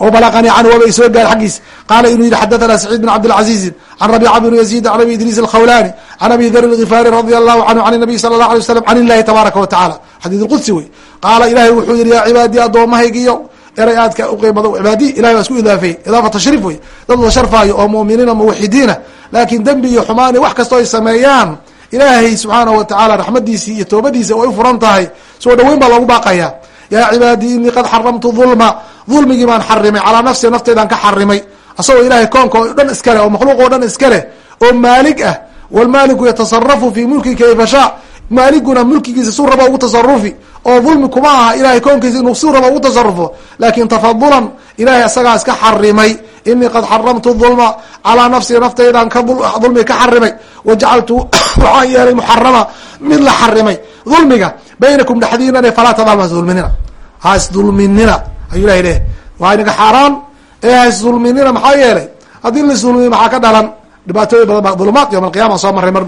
oo balaqanii canhu waba soo gaar xaggiis qaala inuu yihi xadathana saciid bin cabdilcaziizin can rabica bn yaziid can abi idriis alkhawlani can abi dar lgifaari radia allahu canhu can nabiy sala allah alay waslam can illahi tabaaraka watacala xadiid lqudsi wey. Qaala ilahay wuxuu yihi yaa cibaadii addoommahaygiyo eray aadka uqiimado cibaadi ilahay waa isku idaafeeyey idaafa tashriif wey dad la sharfaayo oo mu'miniina muwaxidiina laakiin dembi iyo xumaani wax kastoo ay sameeyaan ilaahay subxaanahu watacaala raxmadiisii iyo toobadiisa way u furan tahay. Soo dhaweyn baa loogu baaqaya. Yaa cibaadii inii qad xaramtu dulma dulmigii baan xarimay. Calaa nafsi nafteydaan ka xarimay. Asagoo ilahay koonka o dhan iskale oo makhluuq oo dhan iskaleh oo maalig ah. Walmaaliku yatasarafu fii mulki kayfa shaa maaliguna mulkigiisa su raba ugu tasarufi oo dulmi kuma aha ilahay koonkiisa inuu su raba ugu tasarufo laakin tafadulan ilahay asagaa iska xarimay inii qad xaramtu dulma calaa nafsi naftaydaan dulmi ka xarimay wajacaltu [COUGHS] waxaan yeelay muxarama mid la xarimay dulmiga baynakum dhexdiinane falaa tadalmu hasdulminina ha isdulminina ayuu ilahay leh waa inaga xaaraan ee ha isdulminina maxaa yeelay? Haddii la isdulmiyo maxaa ka dhalan? Dhibaatooyin badan ba dulumaad yowma alqiyama soo marray mar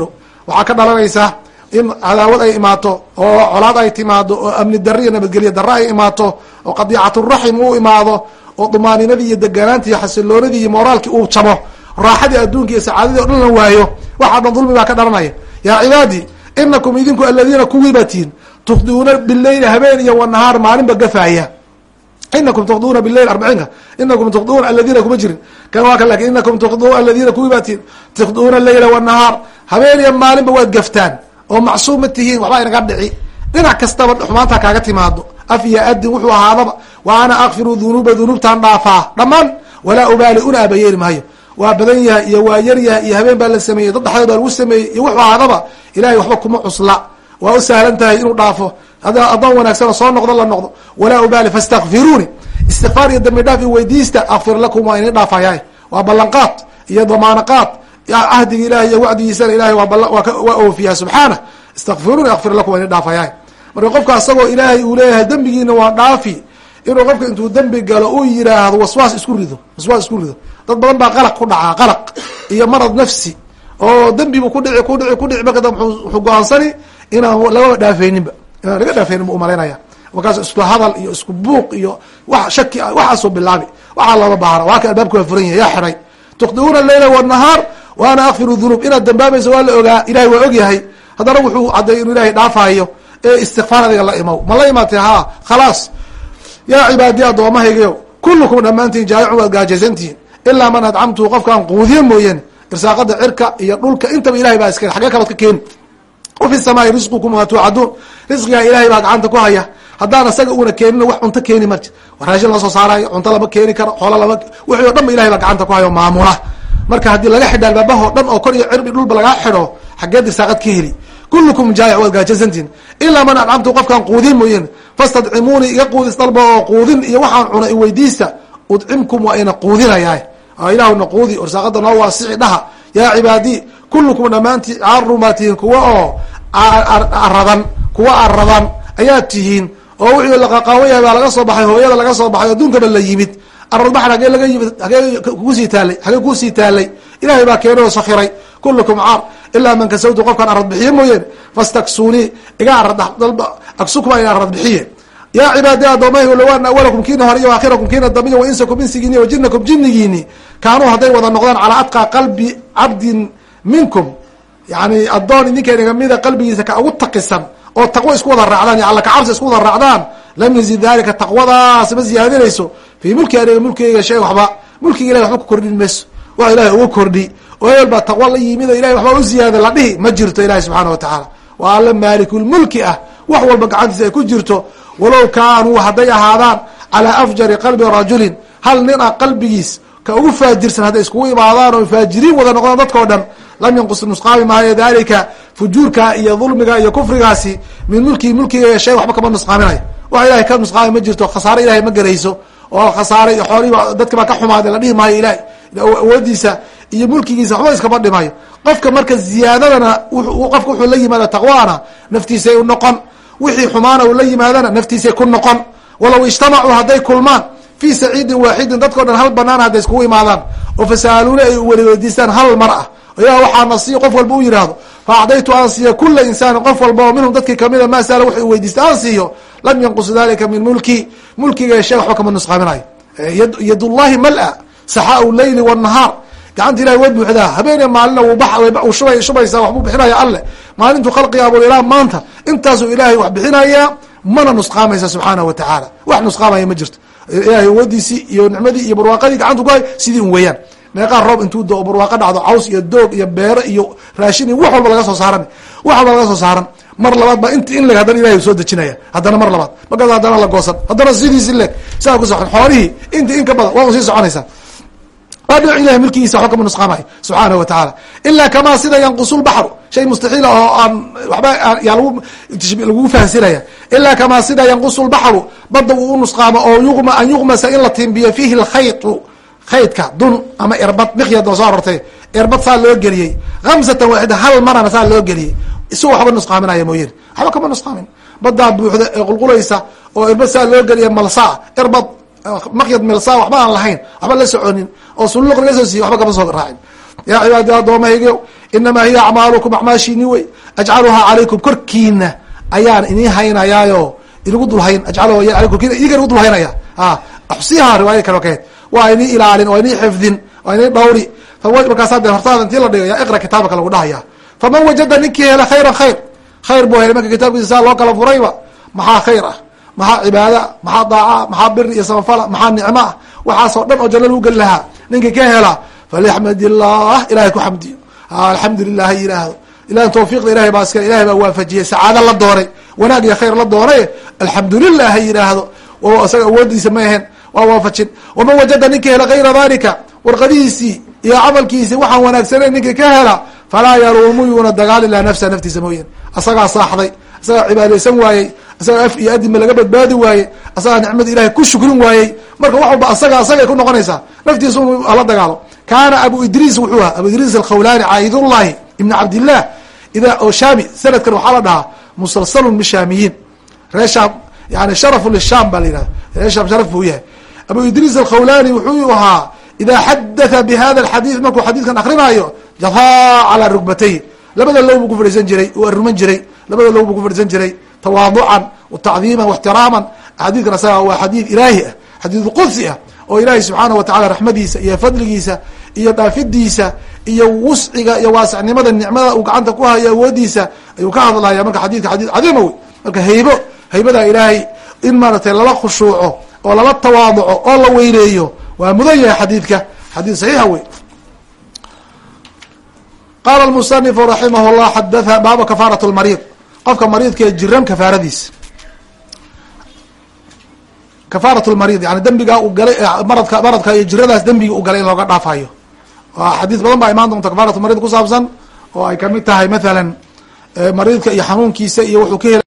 waxaa ka dhalanaysa in cadaawad ay imaato oo colaad ay timaado oo amni darri iyo nabadgelyo darre ay imaato oo qadiicaturaxim uu imaado oo dumaaninadii iyo deganaantii iyo xasiloonidii iyo moraalkii uu jabo raaxadii adduunka iyo sacaadadii o dhan la waayo waxaa dhan dulmi baa ka dhalanaya. Yaa cibaadii inakum idinku aladiina kuwii baa tihin tukdiuuna bileyli habeen iyo wanahaar maalinba gafaaya. Inakum tukdiuna bileyl arbaciinka inakum tukdiuna aladiina kuma jirin. Kan waa kan laakiin inakum tukdiuna aladiina kuwii baa tihin tukdiuuna leyla wanahaar habeen iyo maalinba waad gaftaan oo macsuum ma tihiin waxbaa inaga dhici. Dhinac kastaba xumaanta kaaga timaado af iyo adin wuxuu ahaadaba wa ana akfiru dunuuba dunuubtaan dhaafaa. Dhammaan walaa ubaali una abayeeli maayo. Waa badan yahay iyo waa yar yahay iyo habeen baa la sameeyey dad dhexdeed baa lagu sameeyey iyo wuxuu ahaadaba ilahay waxba kuma cusla. Waa u sahlan tahay inuu dhaafo. Adoon wanaagsanoo soo noqdo la noqdo. Walaa ubaali fastakfiruuni istikfaar iyo dambi dhaaf iyo weydiista akfir lakum waa ini dhaafayaay waa ballanqaad iyo damaanaqaad cahdiga ilahay iyo wacdigiisana ilahay waa oofiyaa subxaana istakfiruuni akfir lakum waa ini dhaafayaay marka qofka asagoo ilaahay uu leeyahay dembigiina waa dhaafi inuu qofka intuu dembi galo uu yiraahdo waswaas isku rido waswaas isku rido dad badan baa qalaq ku dhacaa qalaq iyo marad nafsi oo dembibu kudhici kudhici kudhici marka dambe wuxuu go'aansani inaan lagaba dhaafeyninba inaan laga dhaafeynin bu u malaynaya markaas isku hadal iyo isku buuq iyo wax shaki waxaasuu bilaabi waxaa looma baahna waa ka albaabka waa furan yahay yaa xiray tukdiuuna leyla wanahaar wa ana akfiru dunuub. Inaad dambaabayso waa la ogaa. Ilahay waa og yahay. Haddana wuxuu cadday inuu ilahay dhaafaayo ee istikfaar adiga la imow. Ma la imaatay ha khalaas. Yaa cibaadiya addoommahaygayo kullukum dhammaantiin jaayicun waad gaajaysantihiin ilaa man adcamtuhu qofkaan quudiye mooyane irsaaqada cirka iyo dhulka intaba ilahay baa iska xagee kalood ka keeni wafi samaai risqukum maa tuucaduun risqigaa ilahay baa gacanta ku haya. Haddaan isaga una keenin wax cunto keeni marji raashin lama soo saarayo cunto lama keeni karo xoola lama wixii o dhan ba ilahay baa gacanta ku hayo maamula marka haddii laga xidha albaabahoo dhan oo kor iyo cirbi dhulba lagaa xidho xaggee dirsaaqad ka heli. Kullukum jaayic waad gaajasantiin ilaa man ancamtu qofkaan quudin mooyeen fastadcimuuni iga quudis dalba oo quudin iyo waxaan cuna iweydiista udcimkum waa ina quudinayaa ilahu na quudi orsaaqada noo waasici dhaha. Yaa cibaadii kullukum dhammaantii caarumaa tihiin kuwa oo aradan kuwa aradan ayaad tihiin. Oo wixii laqaqaawaya baa laga soo baxay hooyada laga soo baxay adduunkaba la yimid aradbaxan hagee laga yimid hagee ku sii taalay hagee ku sii taalay. Ilahay baa keenay oo sakiray kullukum caar. Ilaa man kasawtu qofkaan arad bixiye mooyeen fastaksuunii iga aksukuma ina arad bixiye. Yaa cibaadi addoomahi lawaan awalakum kiina hore iyo aakhirakum kiina dambiyo wa insakum insigiini wa jinakum jinigiini kaanuu hadday wada noqdaan calaa atqaa qalbi cabdin minkum. Yani addoon idinka inagamida qalbigiisa ka ugu taqisan oo taqwo isku wada raacdaan iyo alla kacabsi isku wada raacdaan lam yazid dalika taqwadaas ma ziyaadinayso fii mulki aniga mulkiyga shay waxba mulkiga ilahay waxba ku kordhin mayso wax ilahay uga kordhi. Oo hebel taqwo la yimid o ilahay waxba u ziyaada la dhihi ma jirto ilahi subxaana watacaala waa alla maalikulmulki ah. Wax walba gacantiisa ay ku jirto. Walow kaanuu hadday ahaadaan calaa afjari qalbi rajulin hal nin ah qalbigiis ka ugu faajirsan hadday iskugu imaadaan oo faajiriin wada noqdaan dadkao dhan lam yanqus nusqaami maayo dalika fujuurka iyo dulmiga iyo kufrigaasi min mulkii mulkiga shay waxba kama nusqaaminayo wax ilahay ka nusqaami ma jirto khasaare ilahay ma gerayso oo khasaare iyo xoolihiiba dadka baa ka xumaaday la dhihi maayo ilahay awoodiisa iyo mulkigiisa waxba iskama dhimayo. Qofka marka ziyaadadana qofka wuxuu la yimaada taqwaana naftiisay u noqon. Wixii xumaana uu la yimaadana naftiisay ku noqon. Walow ijtamacuu hadday kulmaan fii saciidin waaxidin dadkao dhan hal banaan hadday iskugu imaadaan. Oo fasaaluuna ay weliweydiistaan hal mar ah ilah waxaa nasiyo qof walba u yihahdo fa acdaytu aan siiyo kula insaanin qof walba oo minhum dadkii kamida maa sala wuxuu weydiista aan siiyo lam yanqus dalika min mulki mulkiga shay waxba kama nusqaaminayo yad llahi mal-a saxaau leyli wanahaar gacanta ilahay way buuxdaa habeene maalina shubay shubaysaa waxbuu bixinaya alle. Maalintuu khalqiga abuur ilaa maanta intaasuu ilaahay wax bixinayaa mana nusqaamaysa subxaanahu wa tacaala. Wax nusqaamaya ma jirto. Ilahay awoodiisii iyo nicmadii iyo barwaaqadii gacantu ku hay sidii un weeyaan meeqaa roob intuu doo barwaaqo dhacdo caws iyo doog iyo beero iyo raashin iyo wax walba laga soo saaran. Wax walba laga soo saaran. Mar labaad baa int in leg haddana ilahay soo dejinaya. Haddana mar labaad. Markaas haddana la goosan. Haddana sidiisi leg. Saa ku socon. Xoolihii inti in ka badan waa un sii soconaysaa. Waa dhinac ilahay milkigiisa waxba kama nusqaamayo subxaanahu wa tacaala. Ilaa kamaa sida yanqusu lbaxru shay mustaxiila oo aan waxba yaa lagu lagu fahansinaya ilaa kamaa sida yanqusu lbaxru badda uu u nusqaamo oo yuqma an yuqmasa in la timbiyo fiihi lkhaytu khaydka dun ama irbad mikyad oo soo arortay irbad saa loo geliyey. Hamsatan waaxida hal marana saa loo geliyey. Isagoo waxba nusqaaminaya mooyane waxba kama nusqaamin. Baddaa buuxda ee qulqulaysa oo irbad saa loo geliya malsaa irbad makyad milsaa waxba aan lahayn waxba la soconin oo suluuq laga soo siiyey waxba kama soo raacin. Yaa cibaadi adoomahaygo inamaa hiya acmaalukum acmaashiini wey. Ajcaluhaa calaykum korkiina ayaan inii haynayaayo. Inagu dulhayn ajcaluha korkiina idinka inagu dulhaynaya a axsihaa riwaaya kale kaed waa inii ilaalin waa inii xifdin waa inii dhawri markaasa de hortaada intii la dhigo yaa iqra kitaabaka lagu dhahaya faman wajada ninkii hela khayran khayr. Khayr buu helay marka kitaabkiisa saa loo kala furayba maxaa khayr ah? Maxaa cibaada maxaa daaca maxaa biri iyo samafala maxaa nicmo ah? Waxaasoo dhan oo janno lagu geli lahaa. Ninkii ka hela falyaxmad illah ilahay ku xamdiyo. Alxamdu lilah ha yidhaahdo ilahi tawfiiqda ilahay baa iska ilahay baa waafajiyey. Sacaado la doonay wanaag iyo khayr la doonay. Alxamdu lilah ha yidhaahdo isaga awoodiisa ma ahen waa waafajin. Waman wajada ninkii hela kayra dalika warqadihiisii iyo camalkiisii waxaan wanaagsaneyn ninkii ka hela falaa yaluumu yuuna dagaal ilaa nafsa naftiisa mooyeen. Asagaa saaxday asagaa cibaadaysan waayey asagaa af iyo adima laga badbaadi waayey asagaa nicmada ilahay ku shukrin waayey. Marka wax walba asaga asagay ku noqonaysaa naftiisa hala dagaalo. Kaana abu idriis wuxuu aha abu idriis alkhawlani caayidullahi ibn cabdillah ida oo shami sanadkan waxaa la dhahaa musalsalun bishaamiyiin ree shaam yani sharafu lishaam baa la yihahda ree shaam sharaf buu yahay abu idriis alkhawlani wuxuu ahaa ida xadatha bi hada alxadiid markuu xadiidkan akrinaayo jafaa calaa rugbatayhi labada low ku fadhiisan jiray uu aruman jiray labada low ku fadhiisan jiray tawaaducan watacdiiman waixtiraaman xadiidkan asaga waa xadiid ilaahi ah xadiid qudsi ah oo ilaahay subxaana wa tacala raxmadiisa iyo fadligiisa iyo dhaafidiisa iyo wusciga iyo waasicnimada nicmada uu gacanta ku hayo awoodiisa ayuu ka hadlaya marka xadidka xadiid cadiima wey marka haybo haybada ilaahay in maaragtay lala khushuuco oo lala tawaaduco oo la weyneeyo. Waa mudan yahay xadiidka. Xadiid saxiixa wey qaala lmusanifu raximah llah xadaa baaba kafaarat lmariid qofka mariidka ee jiran kafaaradiisa kafaarat lmariid yani dembigaa uu galay maradka maradka iyo jiradaas dembigii u galay in looga dhaafayo xadiis badan baa imaan doonta kafaarat lmariid kusaabsan oo ay ka mid tahay mathalan mariidka iyo xanuunkiisa iyo wuxuu ka hel